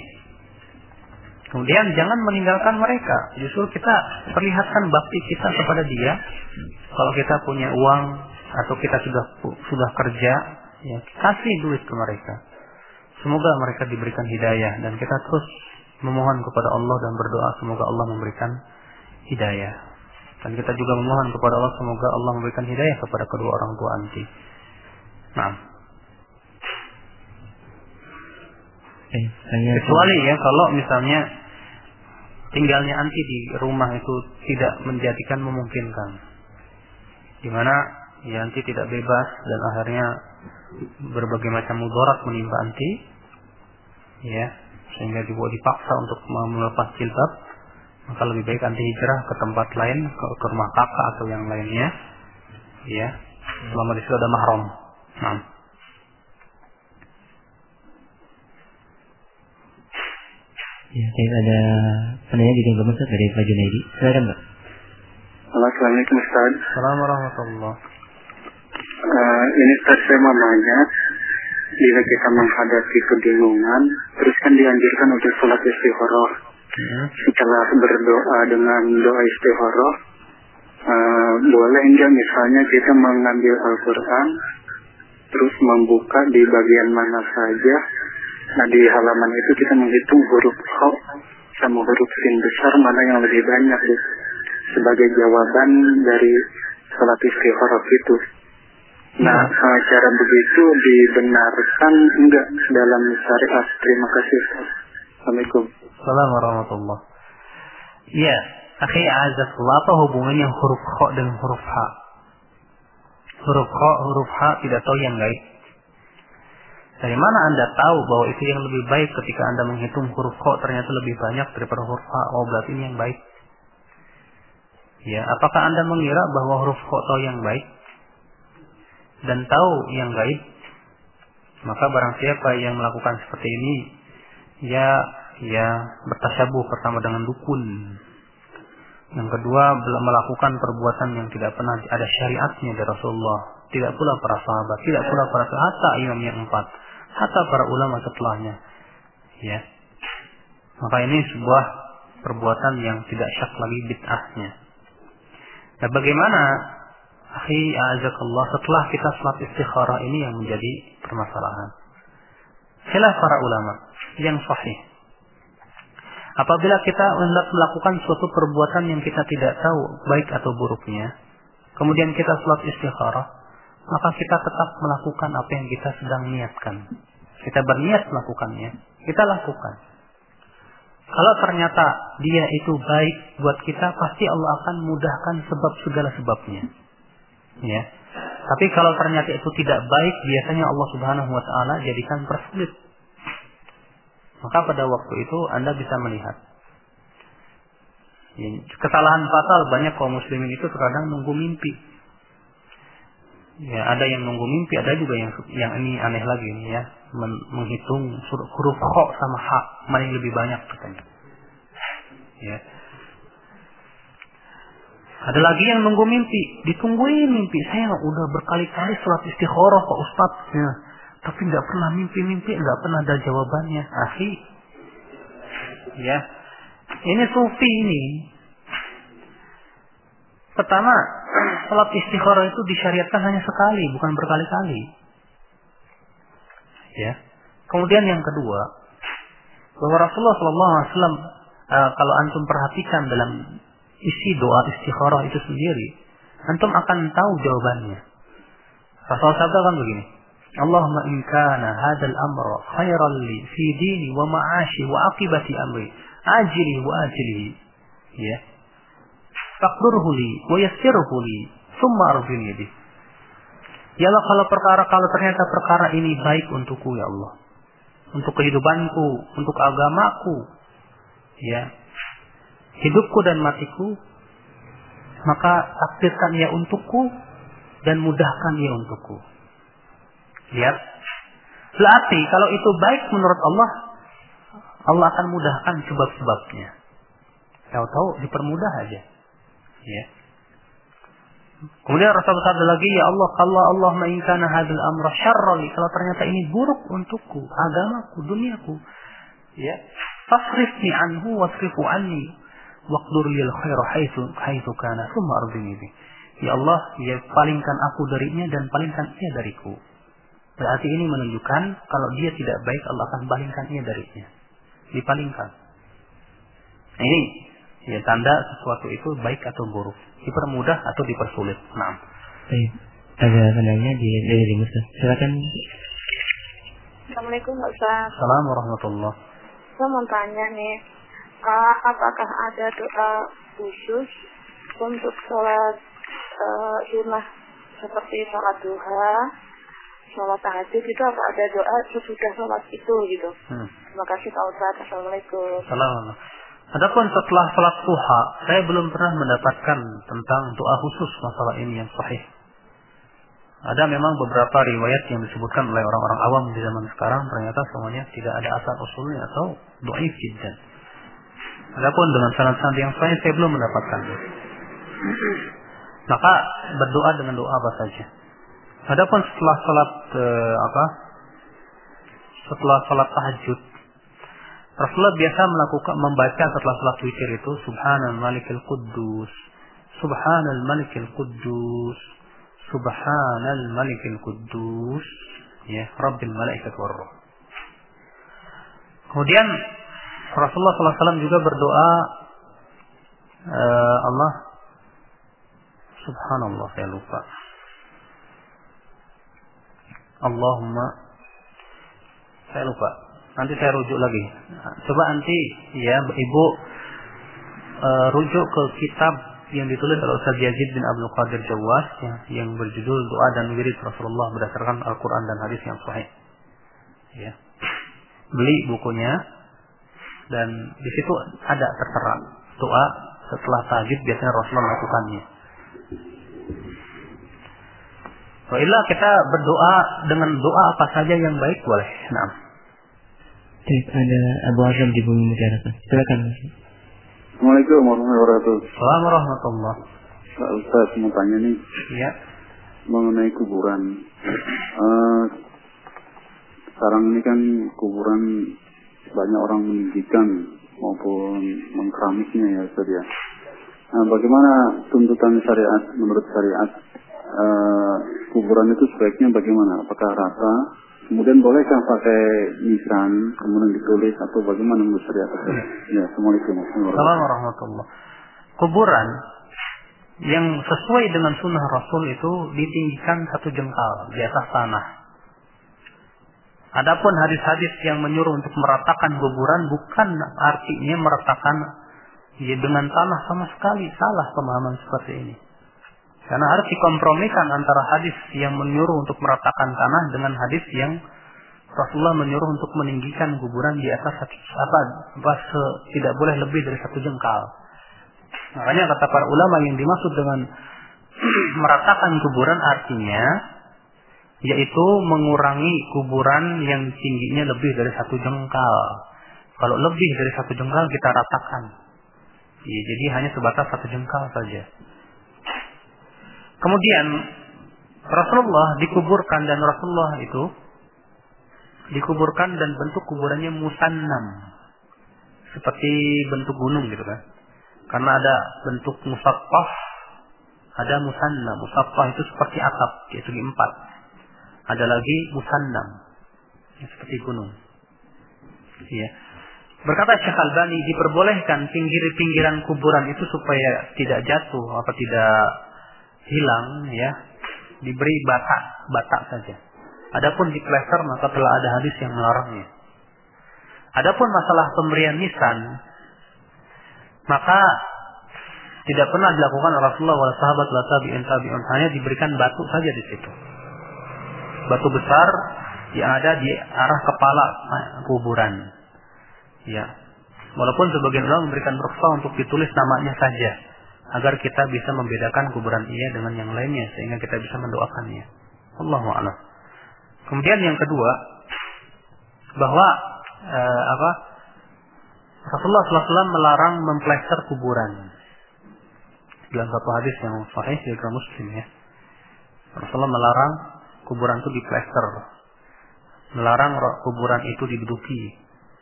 Speaker 1: Kemudian jangan meninggalkan mereka. Justru kita perlihatkan bakti kita kepada dia. Kalau kita punya uang atau kita sudah sudah kerja, ya kasih duit ke mereka Semoga mereka diberikan hidayah dan kita terus memohon kepada Allah dan berdoa semoga Allah memberikan hidayah. Dan kita juga memohon kepada Allah semoga Allah memberikan hidayah kepada kedua orang tua anti. Nah.
Speaker 2: Eh,
Speaker 1: Kecuali ya kalau misalnya tinggalnya anti di rumah itu tidak menjadikan memungkinkan. Di mana ya anti tidak bebas dan akhirnya berbagai macam mudarat menimpa anti ya sehingga dibuat dipaksa untuk melepas jilbab maka lebih baik anti hijrah ke tempat lain ke, ke rumah kakak atau yang lainnya ya selama di situ ada mahram nah.
Speaker 2: Ya, saya ada penanya di Tinggal Ustaz dari Pak Junaidi. Silakan, Pak.
Speaker 3: Assalamualaikum Ustaz.
Speaker 1: Assalamualaikum warahmatullahi
Speaker 3: uh, ini mau nanya bila kita menghadapi kebingungan terus kan dianjurkan untuk sholat istikharah hmm. setelah berdoa dengan doa istikharah uh, boleh enggak misalnya kita mengambil Al-Quran terus membuka di bagian mana saja nah di halaman itu kita menghitung huruf kho sama huruf sin besar mana yang lebih banyak gitu. sebagai jawaban dari sholat istikharah itu. Nah, ya. cara begitu dibenarkan enggak dalam syariat? Terima kasih. Assalamualaikum.
Speaker 1: Assalamualaikum warahmatullahi Iya, akhi azakullah apa hubungannya huruf kho dengan huruf ha? Huruf kho, huruf ha tidak tahu yang gaib. Dari mana Anda tahu bahwa itu yang lebih baik ketika Anda menghitung huruf kho ternyata lebih banyak daripada huruf ha? Oh berarti ini yang baik. Ya, apakah Anda mengira bahwa huruf kho tahu yang baik dan tahu yang gaib? Maka barang siapa yang melakukan seperti ini, ya ya bertasabuh pertama dengan dukun. Yang kedua melakukan perbuatan yang tidak pernah ada syariatnya dari Rasulullah. Tidak pula para sahabat, tidak pula para hatta imam yang empat, hatta para ulama setelahnya. Ya. Maka ini sebuah perbuatan yang tidak syak lagi bid'ahnya. Nah bagaimana akhi azakallah setelah kita salat istikharah ini yang menjadi permasalahan. Khilaf para ulama yang sahih Apabila kita hendak melakukan suatu perbuatan yang kita tidak tahu baik atau buruknya, kemudian kita sholat istikharah, maka kita tetap melakukan apa yang kita sedang niatkan. Kita berniat melakukannya, kita lakukan. Kalau ternyata dia itu baik buat kita, pasti Allah akan mudahkan sebab segala sebabnya. Ya. Tapi kalau ternyata itu tidak baik, biasanya Allah Subhanahu wa taala jadikan persulit maka pada waktu itu Anda bisa melihat. Kesalahan fatal banyak kaum muslimin itu terkadang nunggu mimpi. Ya, ada yang nunggu mimpi, ada juga yang yang ini aneh lagi nih ya, Men, menghitung huruf kho sama ha mana yang lebih banyak katanya. Ya. Ada lagi yang nunggu mimpi, ditungguin mimpi. Saya udah berkali-kali sholat istikharah Pak Ustadz. Ya tapi nggak pernah mimpi-mimpi, nggak pernah ada jawabannya. Akhi, ya, ini sufi ini. Pertama, salat istikharah itu disyariatkan hanya sekali, bukan berkali-kali. Ya. Kemudian yang kedua, bahwa Rasulullah SAW uh, eh, kalau antum perhatikan dalam isi doa istikharah itu sendiri, antum akan tahu jawabannya. Rasulullah sabda kan begini, Allahumma in kana hadzal amra khairan li fi dini wa ma'ashi wa aqibati amri. Ajili wa ajili ya. Faqdurhu li wa yassirhu li thumma arjini bi Ya Allah kalau perkara kalau ternyata perkara ini baik untukku ya Allah. Untuk kehidupanku untuk agamaku. Ya hidupku dan matiku maka takdirkan ia untukku dan mudahkan ia untukku Lihat. Berarti kalau itu baik menurut Allah, Allah akan mudahkan sebab-sebabnya. Tahu-tahu dipermudah aja. Ya. Kemudian Rasulullah bersabda lagi, ya Allah, kalau Allah menginginkan hadil amra syarrali, kalau ternyata ini buruk untukku, agamaku, duniaku, ya, fasrifni anhu wasrifu anni, waqdur lil khaira haitsu haitsu kana, thumma ardini Ya Allah, ya palingkan aku darinya dan palingkan ia dariku. Berarti ini menunjukkan kalau dia tidak baik Allah akan palingkan ia darinya. Dipalingkan. Nah, ini ya tanda sesuatu itu baik atau buruk, dipermudah atau dipersulit. Nah.
Speaker 2: Baik. Ada penanya di dari Musa. Silakan.
Speaker 4: Assalamualaikum Ustaz.
Speaker 1: Assalamualaikum warahmatullahi
Speaker 4: Saya mau tanya nih, uh, apakah ada doa khusus untuk sholat uh, sunnah seperti sholat duha sholat tahajud itu apa ada doa sesudah sholat itu gitu. Hmm. Terima kasih Pak Ustadz. Assalamualaikum.
Speaker 1: Assalamualaikum. Adapun setelah sholat duha, saya belum pernah mendapatkan tentang doa khusus masalah ini yang sahih. Ada memang beberapa riwayat yang disebutkan oleh orang-orang awam di zaman sekarang ternyata semuanya tidak ada asal usulnya atau doaif jiddan. Adapun dengan sanad-sanad yang sahih saya belum mendapatkan. Maka berdoa dengan doa apa saja. Adapun setelah salat uh, apa? Setelah salat tahajud, Rasulullah biasa melakukan membaca setelah salat witir itu Subhanal Malikil Quddus, Subhanal Malikil Quddus, Subhanal Malikil Quddus, ya Rabbil Malaikat Warroh. Kemudian Rasulullah SAW juga berdoa uh, Allah Subhanallah saya lupa. Allahumma saya lupa. Nanti saya rujuk lagi. Coba nanti ya Ibu uh, rujuk ke kitab yang ditulis oleh Ustaz Yazid bin Abdul Qadir Jawas ya, yang berjudul Doa dan Wirid Rasulullah berdasarkan Al-Quran dan hadis yang sahih. Ya. Beli bukunya dan di situ ada tertera doa setelah tahajud biasanya Rasulullah melakukannya. Wailah kita berdoa dengan doa apa saja yang baik boleh. Nah.
Speaker 2: Baik, ada Abu Azam di bumi negara. Silakan.
Speaker 3: Assalamualaikum warahmatullahi wabarakatuh.
Speaker 1: Assalamualaikum warahmatullahi
Speaker 3: Pak Ustaz mau tanya nih.
Speaker 1: Iya.
Speaker 3: Mengenai kuburan. Uh, sekarang ini kan kuburan banyak orang meninggikan maupun mengkeramiknya ya Ustaz ya. Nah, bagaimana tuntutan syariat menurut syariat uh, kuburan itu sebaiknya bagaimana? Apakah rata? Kemudian bolehkah pakai nisan kemudian ditulis atau bagaimana menurut syariat? Ya, Assalamualaikum
Speaker 1: warahmatullahi Kuburan yang sesuai dengan sunnah Rasul itu ditinggikan satu jengkal di atas tanah. Adapun hadis-hadis yang menyuruh untuk meratakan kuburan bukan artinya meratakan ya dengan tanah sama sekali salah pemahaman seperti ini. Karena harus dikompromikan antara hadis yang menyuruh untuk meratakan tanah dengan hadis yang Rasulullah menyuruh untuk meninggikan kuburan di atas satu apa, apa tidak boleh lebih dari satu jengkal. Makanya kata para ulama yang dimaksud dengan meratakan kuburan artinya yaitu mengurangi kuburan yang tingginya lebih dari satu jengkal. Kalau lebih dari satu jengkal kita ratakan. Ya, jadi hanya sebatas satu jengkal saja. Kemudian Rasulullah dikuburkan dan Rasulullah itu dikuburkan dan bentuk kuburannya musannam. Seperti bentuk gunung gitu kan. Karena ada bentuk musaffah, ada musannam. Musaffah itu seperti atap, di segi empat. Ada lagi musannam, seperti gunung. Ya. Berkata Syekh Albani diperbolehkan pinggir-pinggiran kuburan itu supaya tidak jatuh apa tidak hilang ya diberi batak batak saja. Adapun di plester maka telah ada hadis yang melarangnya. Adapun masalah pemberian nisan maka tidak pernah dilakukan Rasulullah wal sahabat wa tabi'in tabi'un hanya diberikan batu saja di situ. Batu besar yang ada di arah kepala kuburan. Ya. Walaupun sebagian orang memberikan rukhsah untuk ditulis namanya saja agar kita bisa membedakan kuburan ia dengan yang lainnya sehingga kita bisa mendoakannya. Allahu a'lam. Kemudian yang kedua bahwa eh, apa Rasulullah SAW melarang memplester kuburan dalam satu hadis yang sahih dari Muslim ya. Rasulullah melarang kuburan itu diplester, melarang kuburan itu diduduki,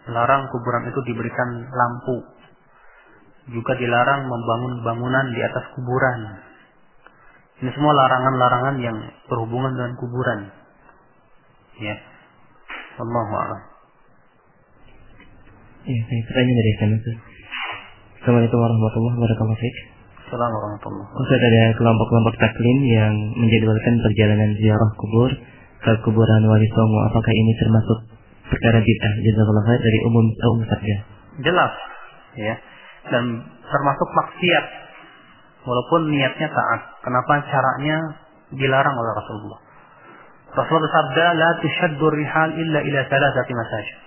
Speaker 1: melarang kuburan itu diberikan lampu, juga dilarang membangun bangunan di atas kuburan. Ini semua larangan-larangan yang berhubungan dengan kuburan. Ya. Allahu a'lam.
Speaker 2: Ya, saya pertanyaan dari sana. Assalamualaikum warahmatullahi wabarakatuh.
Speaker 1: Assalamualaikum warahmatullahi
Speaker 2: Ustaz ada kelompok-kelompok taklim yang menjadwalkan perjalanan ziarah kubur ke kuburan wali songo. Apakah ini termasuk perkara bid'ah? Jazakallah khair dari umum umum saja.
Speaker 1: Jelas, ya dan termasuk maksiat walaupun niatnya taat. Kenapa caranya dilarang oleh Rasulullah? Rasulullah bersabda, "La tushaddu rihal illa ila thalathati masajid."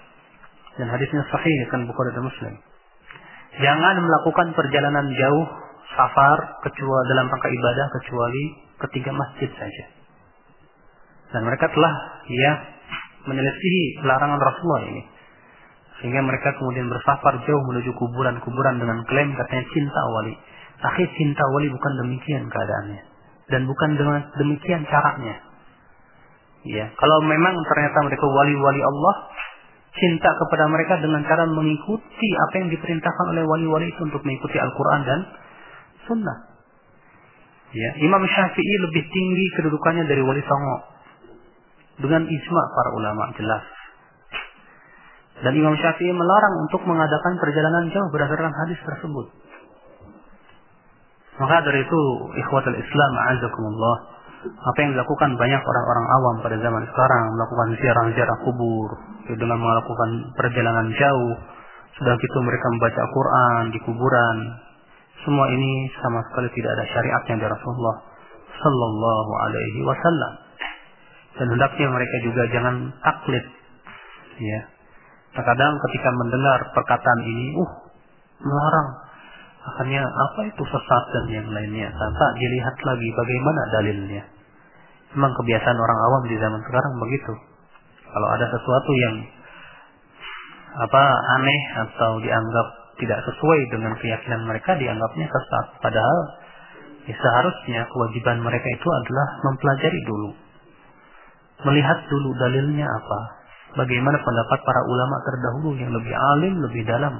Speaker 1: Dan hadisnya sahih kan Bukhari dan Muslim. Jangan melakukan perjalanan jauh safar kecuali dalam rangka ibadah kecuali ketiga masjid saja. Dan mereka telah ya menyelesaikan larangan Rasulullah ini. Sehingga mereka kemudian bersafar jauh menuju kuburan-kuburan dengan klaim katanya cinta wali. Akhir cinta wali bukan demikian keadaannya. Dan bukan dengan demikian caranya. Ya, kalau memang ternyata mereka wali-wali Allah, cinta kepada mereka dengan cara mengikuti apa yang diperintahkan oleh wali-wali itu untuk mengikuti Al-Quran dan Sunnah. Ya, Imam Syafi'i lebih tinggi kedudukannya dari wali songo. Dengan ijma para ulama jelas. Dan Imam Syafi'i melarang untuk mengadakan perjalanan jauh berdasarkan hadis tersebut. Maka dari itu ikhwatul Islam azakumullah apa yang dilakukan banyak orang-orang awam pada zaman sekarang melakukan ziarah-ziarah kubur dengan melakukan perjalanan jauh sudah gitu mereka membaca Quran di kuburan semua ini sama sekali tidak ada syariatnya dari Rasulullah sallallahu alaihi wasallam. Dan hendaknya mereka juga jangan taklid. Ya. Terkadang ketika mendengar perkataan ini uh melarang. Akhirnya apa itu sesat dan yang lainnya? Tanpa dilihat lagi bagaimana dalilnya. Memang kebiasaan orang awam di zaman sekarang begitu. Kalau ada sesuatu yang apa aneh atau dianggap tidak sesuai dengan keyakinan mereka dianggapnya sesat padahal ya seharusnya kewajiban mereka itu adalah mempelajari dulu melihat dulu dalilnya apa bagaimana pendapat para ulama terdahulu yang lebih alim lebih dalam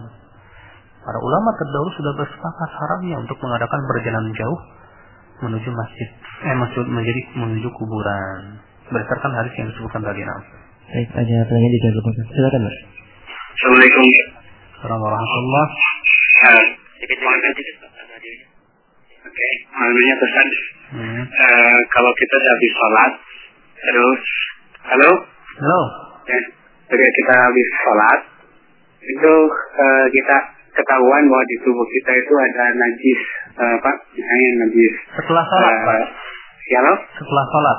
Speaker 1: Para ulama terdahulu sudah bersepakat haramnya untuk mengadakan perjalanan jauh menuju masjid, eh maksud menjadi menuju kuburan. Berdasarkan hadis yang disebutkan tadi. Nah.
Speaker 2: Baik, ada pertanyaan di jalur Silakan, Mas.
Speaker 3: Assalamualaikum.
Speaker 1: Assalamualaikum warahmatullahi
Speaker 3: Oke, malunya pesan. Hmm. Uh, kalau kita habis sholat, terus, halo?
Speaker 1: Halo.
Speaker 3: Ya, ketika kita habis sholat, itu uh, kita ketahuan bahwa di tubuh kita itu ada najis uh, apa misalnya najis
Speaker 1: setelah sholat uh, pak
Speaker 3: ya lo
Speaker 1: setelah sholat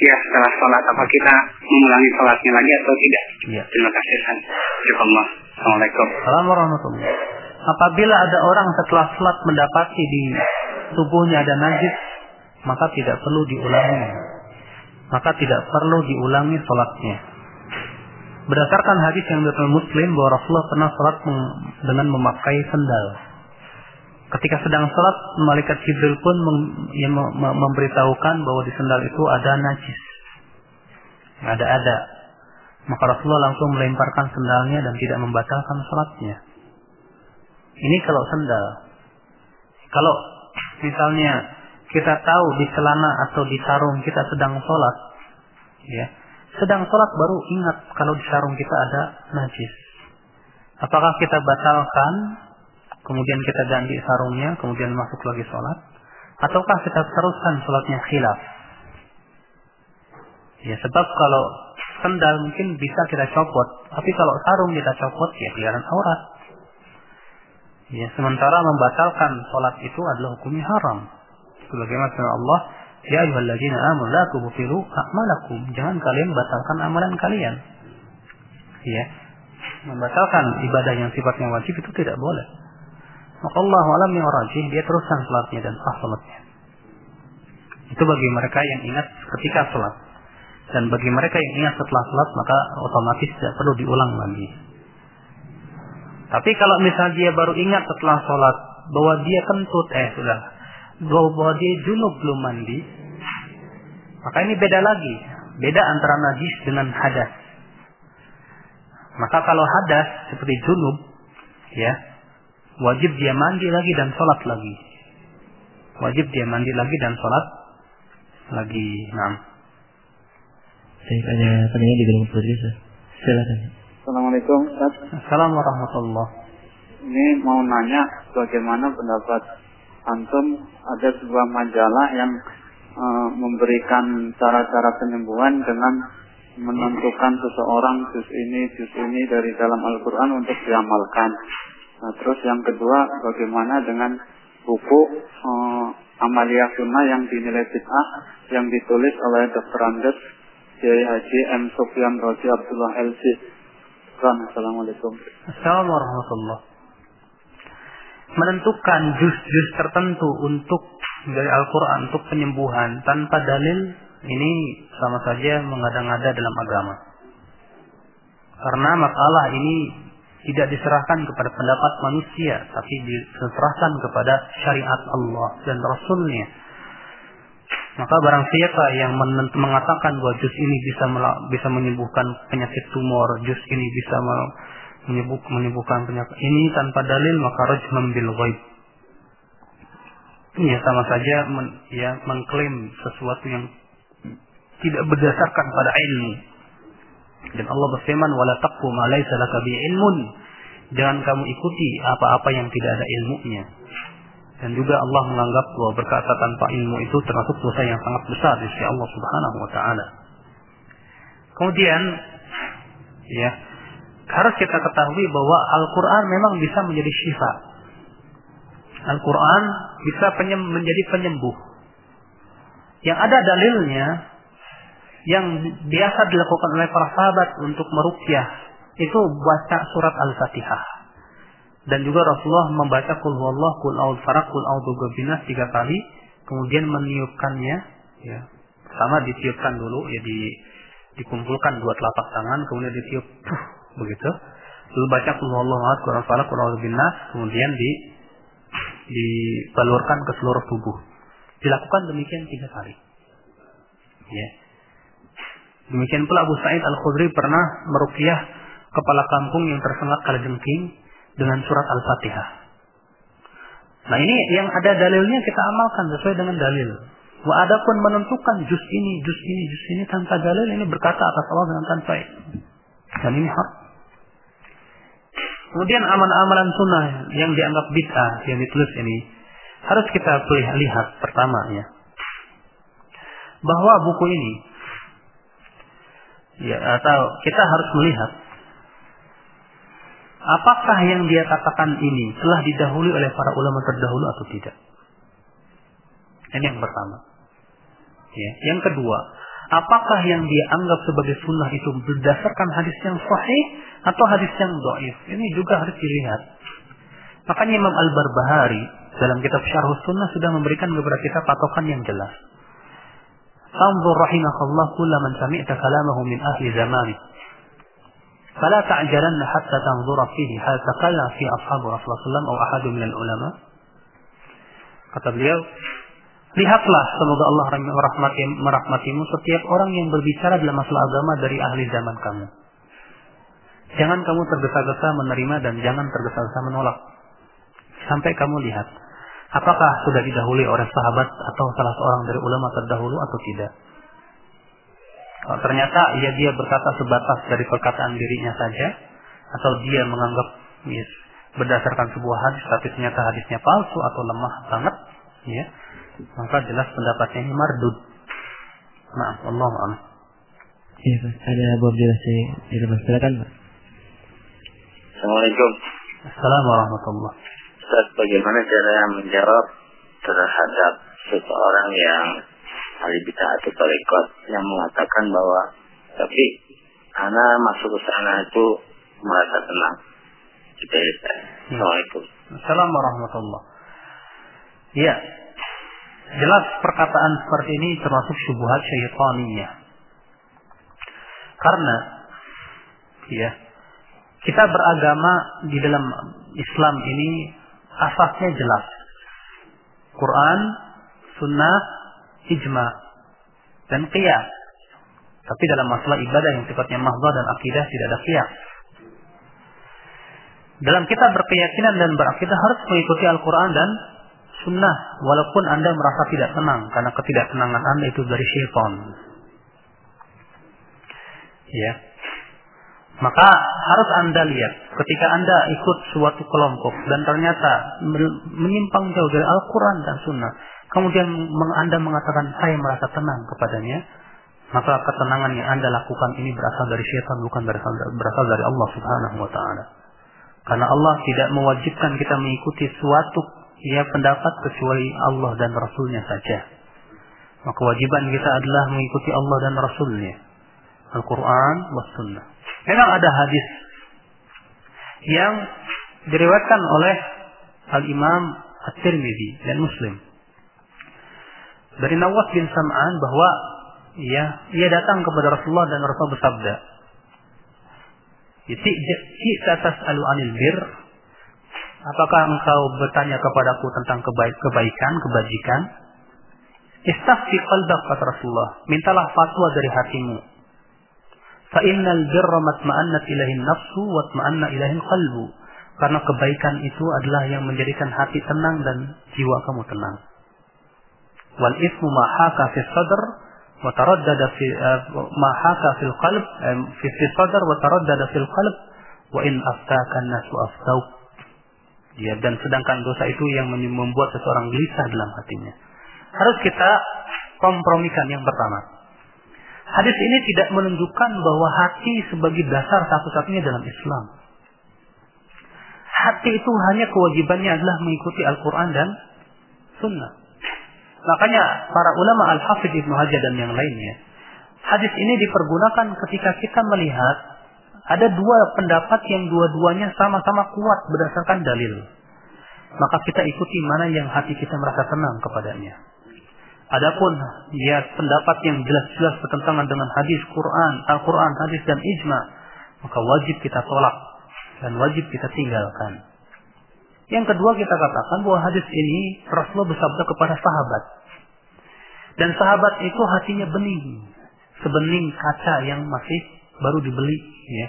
Speaker 3: ya setelah sholat apa kita mengulangi sholatnya lagi atau tidak?
Speaker 1: Ya.
Speaker 3: terima kasih San. Assalamualaikum.
Speaker 1: Assalamualaikum apabila ada orang setelah sholat mendapati di tubuhnya ada najis maka tidak perlu diulangi. Maka tidak perlu diulangi sholatnya. Berdasarkan hadis yang diriwayatkan Muslim bahwa Rasulullah pernah sholat dengan memakai sendal. Ketika sedang sholat, malaikat Jibril pun yang memberitahukan bahwa di sendal itu ada najis. Ada ada. Maka Rasulullah langsung melemparkan sendalnya dan tidak membatalkan sholatnya. Ini kalau sendal. Kalau misalnya kita tahu di celana atau di sarung kita sedang sholat, ya, sedang sholat baru ingat kalau di sarung kita ada najis. Apakah kita batalkan, kemudian kita ganti sarungnya, kemudian masuk lagi sholat? Ataukah kita teruskan sholatnya khilaf? Ya sebab kalau sendal mungkin bisa kita copot, tapi kalau sarung kita copot ya kelihatan aurat. Ya sementara membatalkan sholat itu adalah hukumnya haram. Sebagaimana Allah Ya ayyuhalladzina amanu la tubtilu a'malakum. Jangan kalian batalkan amalan kalian. Ya. Membatalkan ibadah yang sifatnya wajib itu tidak boleh. Maka Allah alam yang rajih dia teruskan salatnya dan sah salatnya. Itu bagi mereka yang ingat ketika salat. Dan bagi mereka yang ingat setelah salat maka otomatis tidak perlu diulang lagi. Tapi kalau misalnya dia baru ingat setelah sholat bahwa dia kentut, eh sudah bahwa dia junub belum mandi, maka ini beda lagi. Beda antara najis dengan hadas. Maka kalau hadas seperti junub, ya, wajib dia mandi lagi dan sholat lagi. Wajib dia mandi lagi dan sholat lagi. Nah.
Speaker 2: Saya tanya pertanyaan di dalam produser. Silakan.
Speaker 3: Assalamualaikum.
Speaker 1: Assalamualaikum warahmatullahi
Speaker 3: Ini mau nanya bagaimana pendapat antum ada sebuah majalah yang uh, memberikan cara-cara penyembuhan dengan menentukan seseorang juz ini juz ini dari dalam Al-Quran untuk diamalkan. Nah, terus yang kedua bagaimana dengan buku uh, Amalia Sunnah yang dinilai bid'ah yang ditulis oleh Dr. Andes Kiai Haji M. Sofyan Roji Abdullah LC. Assalamualaikum.
Speaker 1: Assalamualaikum warahmatullahi menentukan juz-juz tertentu untuk dari Al-Quran untuk penyembuhan tanpa dalil ini sama saja mengada-ngada dalam agama. Karena masalah ini tidak diserahkan kepada pendapat manusia, tapi diserahkan kepada syariat Allah dan Rasulnya. Maka barang siapa yang mengatakan bahwa juz ini bisa bisa menyembuhkan penyakit tumor, juz ini bisa menyebut menyembuhkan penyakit ini tanpa dalil maka rajman bil ghaib. Ya sama saja men, ya mengklaim sesuatu yang tidak berdasarkan pada ilmu. Dan Allah berfirman wala taqfu ma laysa laka bi ilmun. Jangan kamu ikuti apa-apa yang tidak ada ilmunya. Dan juga Allah menganggap bahwa berkata tanpa ilmu itu termasuk dosa yang sangat besar di sisi Allah Subhanahu wa taala. Kemudian ya, harus kita ketahui bahwa Al-Qur'an memang bisa menjadi syifa. Al-Qur'an bisa penyem, menjadi penyembuh. Yang ada dalilnya yang biasa dilakukan oleh para sahabat untuk merukyah itu baca surat Al-Fatihah. Dan juga Rasulullah membaca kul huwallah, kul a'udzu falaq, kul tiga kali, kemudian meniupkannya ya. Pertama ditiupkan dulu ya di dikumpulkan dua telapak tangan, kemudian ditiup puh, begitu. Lalu baca kul ahad, kul falaq, kul kemudian di dibalurkan ke seluruh tubuh. Dilakukan demikian tiga kali. Ya. Demikian pula Abu Sa'id Al-Khudri pernah meruqyah kepala kampung yang tersengat kalajengking dengan surat Al-Fatihah. Nah ini yang ada dalilnya kita amalkan sesuai dengan dalil. Wa ada pun menentukan juz ini, juz ini, juz ini tanpa dalil ini berkata atas Allah dengan tanpa dan ini hak. Kemudian amalan-amalan sunnah yang dianggap bid'ah yang ditulis ini harus kita lihat pertama ya bahwa buku ini ya atau kita harus melihat apakah yang dia katakan ini telah didahului oleh para ulama terdahulu atau tidak. Ini yang pertama. Ya. Yang kedua, apakah yang dia anggap sebagai sunnah itu berdasarkan hadis yang sahih atau hadis yang doif? Ini juga harus dilihat. Makanya Imam Al-Barbahari dalam kitab Syarh Sunnah sudah memberikan kepada kita patokan yang jelas. فانظر رحمك الله كل من سمعت كلامه من أهل زمانه فلا تعجلن حتى تنظر فيه هل تكلم في أصحاب رسول الله SAW أو أحد من العلماء kata beliau lihatlah semoga Allah merahmati, merahmatimu setiap orang yang berbicara dalam masalah agama dari ahli zaman kamu jangan kamu tergesa-gesa menerima dan jangan tergesa-gesa menolak sampai kamu lihat apakah sudah didahului oleh sahabat atau salah seorang dari ulama terdahulu atau tidak. Kalau ternyata ya dia berkata sebatas dari perkataan dirinya saja, atau dia menganggap yes, berdasarkan sebuah hadis tapi ternyata hadisnya palsu atau lemah banget, ya, maka jelas pendapatnya ini mardud. Maaf, Allah maaf.
Speaker 2: Iya, Pak. Ada Bob jelas di Silakan, Pak.
Speaker 5: Assalamualaikum.
Speaker 1: Assalamualaikum warahmatullahi
Speaker 5: Ustaz, bagaimana cara menjawab terhadap seseorang yang ahli bid'ah atau tarekat yang mengatakan bahwa tapi anak masuk ke sana itu merasa tenang. Kita ya, Assalamualaikum.
Speaker 1: Assalamualaikum warahmatullahi Ya, jelas perkataan seperti ini termasuk syubhat syaitaniyah. Karena ya, kita beragama di dalam Islam ini asasnya jelas. Quran, sunnah, ijma, dan qiyas. Tapi dalam masalah ibadah yang sifatnya mahdzah dan akidah tidak ada qiyas. Dalam kita berkeyakinan dan berakidah harus mengikuti Al-Quran dan sunnah. Walaupun Anda merasa tidak tenang. Karena ketidaktenangan Anda itu dari syaitan. Ya. Maka harus Anda lihat ketika Anda ikut suatu kelompok dan ternyata menyimpang jauh dari Al-Quran dan Sunnah. Kemudian Anda mengatakan saya merasa tenang kepadanya. Maka ketenangan yang Anda lakukan ini berasal dari syaitan bukan berasal, berasal dari Allah Subhanahu wa taala. Karena Allah tidak mewajibkan kita mengikuti suatu ya pendapat kecuali Allah dan Rasulnya saja. Maka kewajiban kita adalah mengikuti Allah dan Rasulnya. Al-Quran was Sunnah. Memang ada hadis yang diriwayatkan oleh Al-Imam At-Tirmidzi dan Muslim. Dari Nawas bin Sam'an bahwa ya, ia datang kepada Rasulullah dan Rasul bersabda, atas alu anil bir Apakah engkau bertanya kepadaku tentang kebaik, kebaikan, kebajikan? Istafti qalbak kata Rasulullah. Mintalah fatwa dari hatimu. Fa'innal birra matma'annat ilahin nafsu wa matma'anna ilahin qalbu. Karena kebaikan itu adalah yang menjadikan hati tenang dan jiwa kamu tenang. Wal ismu ma haka fi sadr wa taraddada fi ma haka fil qalb fi fi sadr wa taraddada fil qalb wa in aftaka an-nasu aftauk. Ya, dan sedangkan dosa itu yang membuat seseorang gelisah dalam hatinya. Harus kita kompromikan yang pertama. Hadis ini tidak menunjukkan bahwa hati sebagai dasar satu-satunya dalam Islam. Hati itu hanya kewajibannya adalah mengikuti Al-Quran dan Sunnah. Makanya para ulama Al-Hafidh Ibnu Hajar dan yang lainnya, hadis ini dipergunakan ketika kita melihat ada dua pendapat yang dua-duanya sama-sama kuat berdasarkan dalil. Maka kita ikuti mana yang hati kita merasa tenang kepadanya. Adapun ya pendapat yang jelas-jelas bertentangan dengan hadis Quran, Al-Quran, hadis dan ijma, maka wajib kita tolak dan wajib kita tinggalkan. Yang kedua kita katakan bahwa hadis ini Rasulullah bersabda kepada sahabat. Dan sahabat itu hatinya bening. Sebening kaca yang masih baru dibeli. Ya.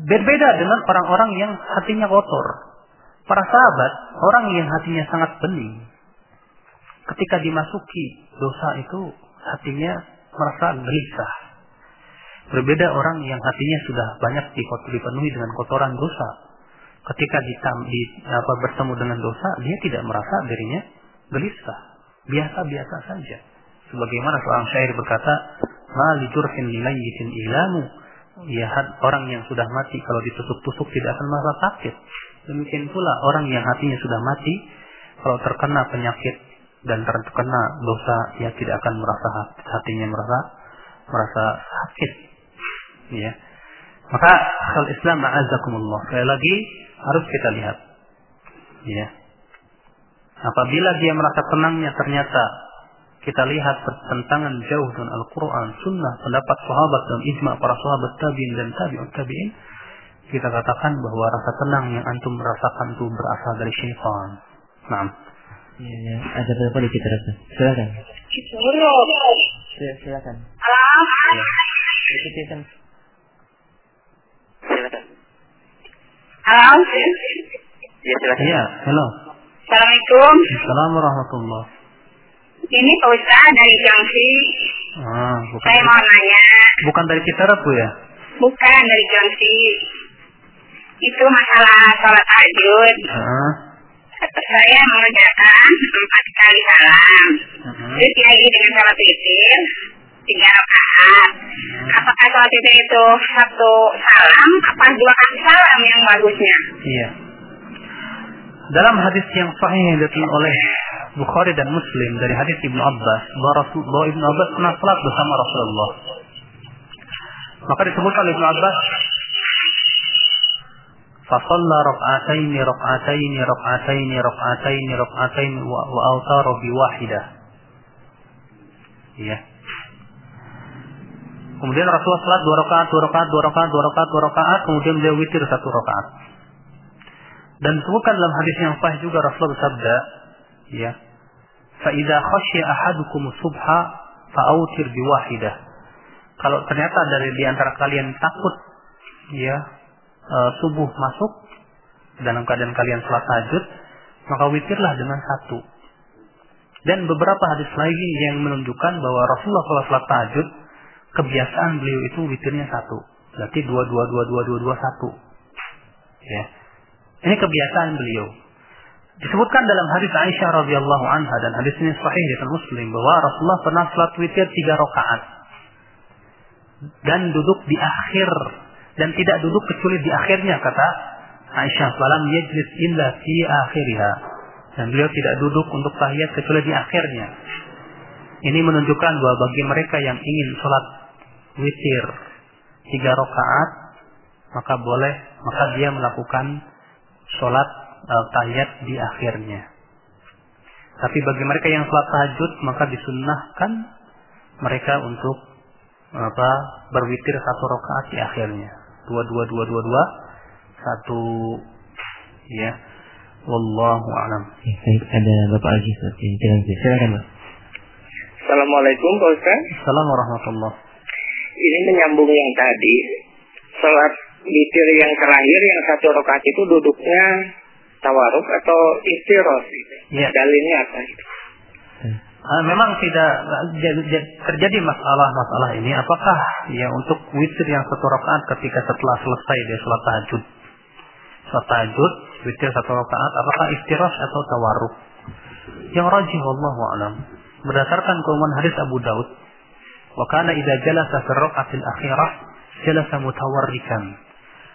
Speaker 1: Berbeda dengan orang-orang yang hatinya kotor. Para sahabat, orang yang hatinya sangat bening. Ketika dimasuki dosa itu, hatinya merasa gelisah. Berbeda orang yang hatinya sudah banyak dipenuhi dengan kotoran dosa ketika ditam, di, apa, bertemu dengan dosa, dia tidak merasa dirinya gelisah. Biasa-biasa saja. Sebagaimana seorang syair berkata, jurhin limayyitin ilamu. Ya, orang yang sudah mati kalau ditusuk-tusuk tidak akan merasa sakit. Demikian pula orang yang hatinya sudah mati, kalau terkena penyakit dan terkena dosa, ya tidak akan merasa hatinya merasa merasa sakit. Ya. Maka hal Islam ma'azakumullah. Sekali lagi harus kita lihat. Ya. Apabila dia merasa tenangnya ternyata kita lihat pertentangan jauh dengan Al-Quran, Sunnah, pendapat sahabat dan ijma para sahabat tabiin dan tabi'ut tabi'in, kita katakan bahwa rasa tenang yang antum merasakan itu berasal dari syaitan. Nah.
Speaker 2: Ya, ya. Ada berapa di kita rasa? Silakan. Silakan.
Speaker 6: Halo.
Speaker 2: Ya.
Speaker 6: Halo.
Speaker 2: Ya, silakan.
Speaker 1: Iya, halo.
Speaker 6: Assalamualaikum.
Speaker 1: Assalamualaikum warahmatullahi
Speaker 6: Ini Pak Ustaz dari Gangsi.
Speaker 1: Ah, bukan.
Speaker 6: Saya mau nanya.
Speaker 1: Bukan dari Citarat Bu ya?
Speaker 6: Bukan dari Gangsi. Itu masalah sholat tahajud.
Speaker 1: Ah.
Speaker 6: Saya mengerjakan empat kali salam.
Speaker 1: Uh-huh.
Speaker 6: Terus lagi dengan sholat witir tiga rakaat. Apakah sholat witir itu satu salam apa dua kali salam yang bagusnya?
Speaker 1: Iya. Dalam hadis yang sahih yang diterima oleh Bukhari dan Muslim dari hadis Ibnu Abbas bahwa, Rasul, bahwa Ibnu Abbas pernah salat bersama Rasulullah. Maka disebutkan Ibnu Abbas فصلى ركعتين ركعتين ركعتين ركعتين ركعتين وأوتار بواحدة ya kemudian Rasulullah salat dua rakaat dua rakaat dua rakaat dua rakaat dua rakaat kemudian beliau witir satu rakaat dan disebutkan dalam hadis yang sahih juga Rasulullah bersabda ya فإذا خشي أحدكم الصبح فأوتر بواحدة kalau ternyata dari di antara kalian takut ya e, subuh masuk dalam keadaan kalian sholat tahajud, maka witirlah dengan satu. Dan beberapa hadis lagi yang menunjukkan bahwa Rasulullah kalau sholat tahajud, kebiasaan beliau itu witirnya satu. Berarti dua, dua, dua, dua, dua, dua, satu. Ya. Ini kebiasaan beliau. Disebutkan dalam hadis Aisyah radhiyallahu anha dan hadis ini sahih di Muslim bahwa Rasulullah pernah sholat witir tiga rakaat dan duduk di akhir dan tidak duduk kecuali di akhirnya kata Aisyah falam yajlis illa fi akhiriha. Dan beliau tidak duduk untuk tahiyat kecuali di akhirnya. Ini menunjukkan bahwa bagi mereka yang ingin sholat witir tiga rakaat maka boleh maka dia melakukan sholat uh, tahiyat di akhirnya. Tapi bagi mereka yang sholat tahajud maka disunnahkan mereka untuk apa berwitir satu rakaat di akhirnya dua dua dua dua dua. Satu. Ya. Wallahu alam.
Speaker 2: Baik ada bapak Aji seperti silakan pak.
Speaker 7: Assalamualaikum Pak Ustaz.
Speaker 1: Assalamualaikum warahmatullahi
Speaker 7: Ini menyambung yang tadi. Sholat witir yang terakhir Yang satu rakaat itu duduknya Tawaruk atau istiros
Speaker 1: Ya.
Speaker 7: Dalilnya apa?
Speaker 1: Uh, memang tidak terjadi masalah-masalah ini apakah ya untuk witir yang satu rakaat ketika setelah selesai dia sholat tahajud Sholat tahajud, witir satu rakaat, apakah istirahat atau tawarruk? Yang rajih wallahu alam. Berdasarkan keumuman hadis Abu Daud, wa kana idza jalasa fi akhirah jalasa mutawarrikan.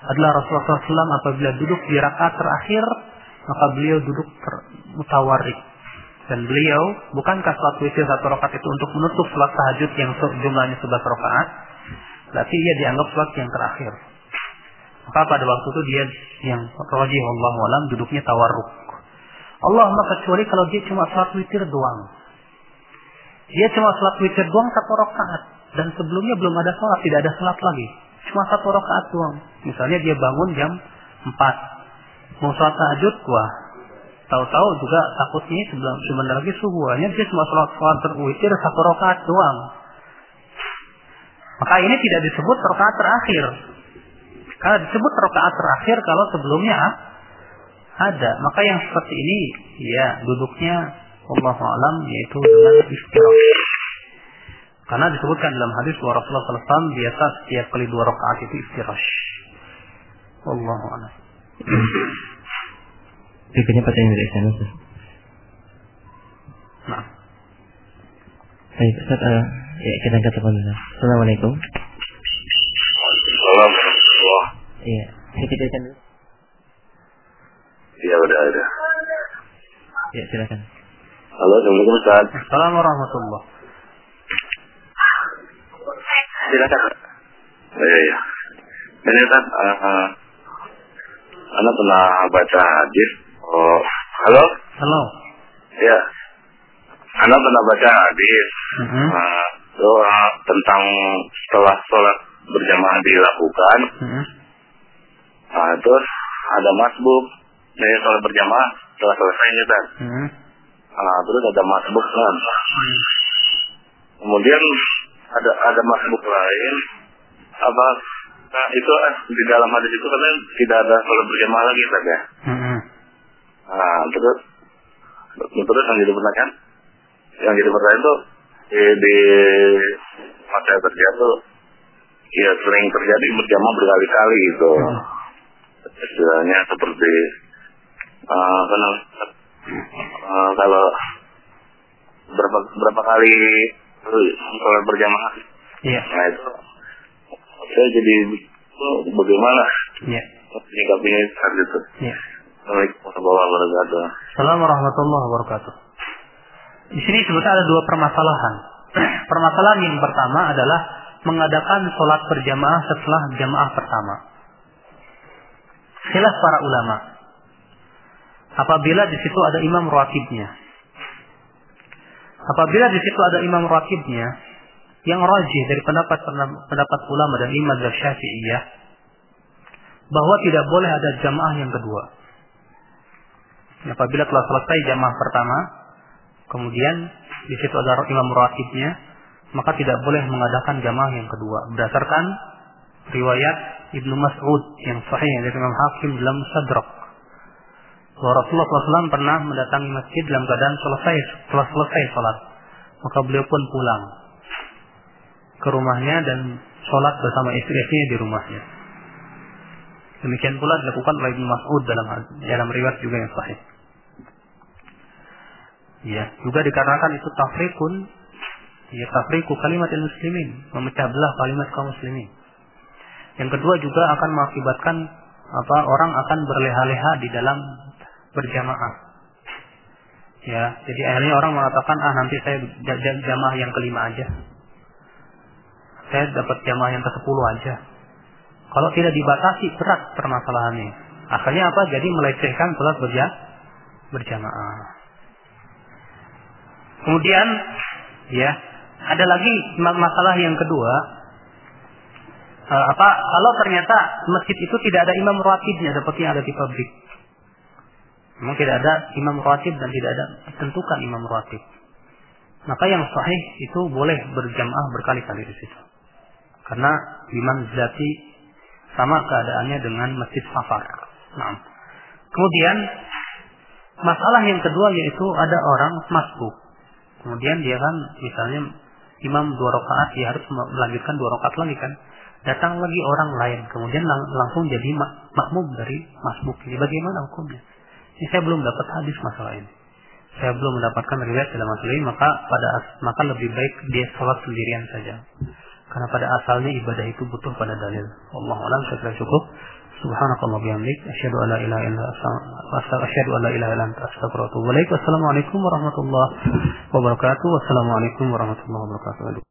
Speaker 1: Adalah Rasulullah SAW apabila duduk di rakaat terakhir, maka beliau duduk mutawarrik. Dan beliau, bukankah sholat witir satu rakaat itu untuk menutup sholat tahajud yang jumlahnya 11 rakaat? Berarti ia dianggap sholat yang terakhir. Maka pada waktu itu dia yang rajih Allah alam duduknya tawarruk. Allah kecuali kalau dia cuma sholat witir doang. Dia cuma sholat witir doang satu rakaat dan sebelumnya belum ada sholat, tidak ada sholat lagi. Cuma satu rakaat doang. Misalnya dia bangun jam 4. Mau sholat tahajud, wah tahu-tahu juga takutnya sebelum sebentar lagi subuh hanya dia cuma sholat sholat witir satu rakaat doang. Maka ini tidak disebut rakaat terakhir. Karena disebut rakaat terakhir kalau sebelumnya ada. Maka yang seperti ini ya duduknya Allah alam yaitu dengan istirahat. Karena disebutkan dalam hadis bahwa Rasulullah SAW biasa setiap kali dua rakaat itu istirahat. Allah alam.
Speaker 2: Berikutnya pertanyaan dari sana.
Speaker 1: Nah.
Speaker 2: Baik, Ustaz, uh, ya kita angkat telepon dulu. Assalamualaikum.
Speaker 8: Waalaikumsalam
Speaker 2: Iya, saya kecilkan dulu.
Speaker 8: Iya udah ada.
Speaker 2: Ya, silakan.
Speaker 8: Halo, Assalamualaikum Ustaz.
Speaker 1: Assalamualaikum warahmatullahi
Speaker 8: Silakan. Oh, iya, iya. Ini Ustaz, uh, uh, Anda pernah baca hadis. Oh, halo?
Speaker 1: Halo.
Speaker 8: Ya. Anda pernah baca hadis. Uh, so, uh, tentang setelah sholat berjamaah dilakukan,
Speaker 1: Mhm.
Speaker 8: uh, terus ada masbuk dari sholat berjamaah setelah selesai nih Ustaz.
Speaker 1: Mhm.
Speaker 8: Ah, terus ada masbuk kan. Kemudian ada ada masbuk lain. Apa nah, itu eh, di dalam hadis itu katanya tidak ada sholat berjamaah lagi.
Speaker 1: Mhm.
Speaker 8: Nah, terus terus yang jadi pertanyaan yang jadi pertanyaan tuh di, di masa kerja tuh ya sering terjadi berjamaah berkali-kali gitu. Istilahnya seperti uh? Uh, kalau berapa berapa kali sholat berjamaah
Speaker 1: Iya.
Speaker 8: nah itu saya jadi oh, bagaimana
Speaker 1: Iya.
Speaker 8: menyikapinya saat itu
Speaker 1: Iya.
Speaker 8: Assalamualaikum warahmatullahi wabarakatuh
Speaker 1: Assalamualaikum warahmatullahi. Di sini sebetulnya ada dua permasalahan. permasalahan yang pertama adalah mengadakan sholat berjamaah setelah jamaah pertama. Khilaf para ulama. Apabila di situ ada imam ratibnya. Apabila di situ ada imam ratibnya, yang rajih dari pendapat pendapat ulama dan imam Syafi'iyah bahwa tidak boleh ada jamaah yang kedua. Apabila telah selesai jamaah pertama, kemudian di situ ada imam ratibnya, maka tidak boleh mengadakan jamaah yang kedua berdasarkan riwayat Ibnu Mas'ud yang sahih dari Imam Hakim dalam Sadrak. Bahwa Rasulullah SAW pernah mendatangi masjid dalam keadaan selesai setelah selesai sholat, maka beliau pun pulang ke rumahnya dan sholat bersama istri-istrinya di rumahnya. Demikian pula dilakukan oleh Ibnu Mas'ud dalam dalam riwayat juga yang sahih. Ya, juga dikarenakan itu tafrikun ya tafriku kalimat muslimin, memecah belah kalimat kaum muslimin. Yang kedua juga akan mengakibatkan apa orang akan berleha-leha di dalam berjamaah. Ya, jadi akhirnya orang mengatakan ah nanti saya jamaah yang kelima aja. Saya dapat jamaah yang ke-10 aja. Kalau tidak dibatasi berat permasalahannya. Akhirnya apa? Jadi melecehkan sholat berja berjamaah. Kemudian ya ada lagi masalah yang kedua. Uh, apa kalau ternyata masjid itu tidak ada imam ratibnya seperti yang ada di pabrik memang tidak ada imam ratib dan tidak ada tentukan imam ratib maka yang sahih itu boleh berjamaah berkali-kali di situ. Karena imam zati sama keadaannya dengan masjid safar. Nah. kemudian masalah yang kedua yaitu ada orang masbuk kemudian dia kan misalnya imam dua rakaat dia harus melanjutkan dua rakaat lagi kan. Datang lagi orang lain kemudian lang langsung jadi mak makmum dari masbuk ini. Bagaimana hukumnya? Ini saya belum dapat hadis masalah ini. Saya belum mendapatkan riwayat dalam masalah ini maka pada maka lebih baik dia sholat sendirian saja. Karena pada asalnya ibadah itu butuh pada dalil. Allah alam saya kira cukup Subhanakallah bihamdik asyhadu an la ilaha illa anta asyhadu an la ilaha illa anta ilaik. Wassalamualaikum warahmatullahi wabarakatuh. Wassalamualaikum warahmatullahi wabarakatuh.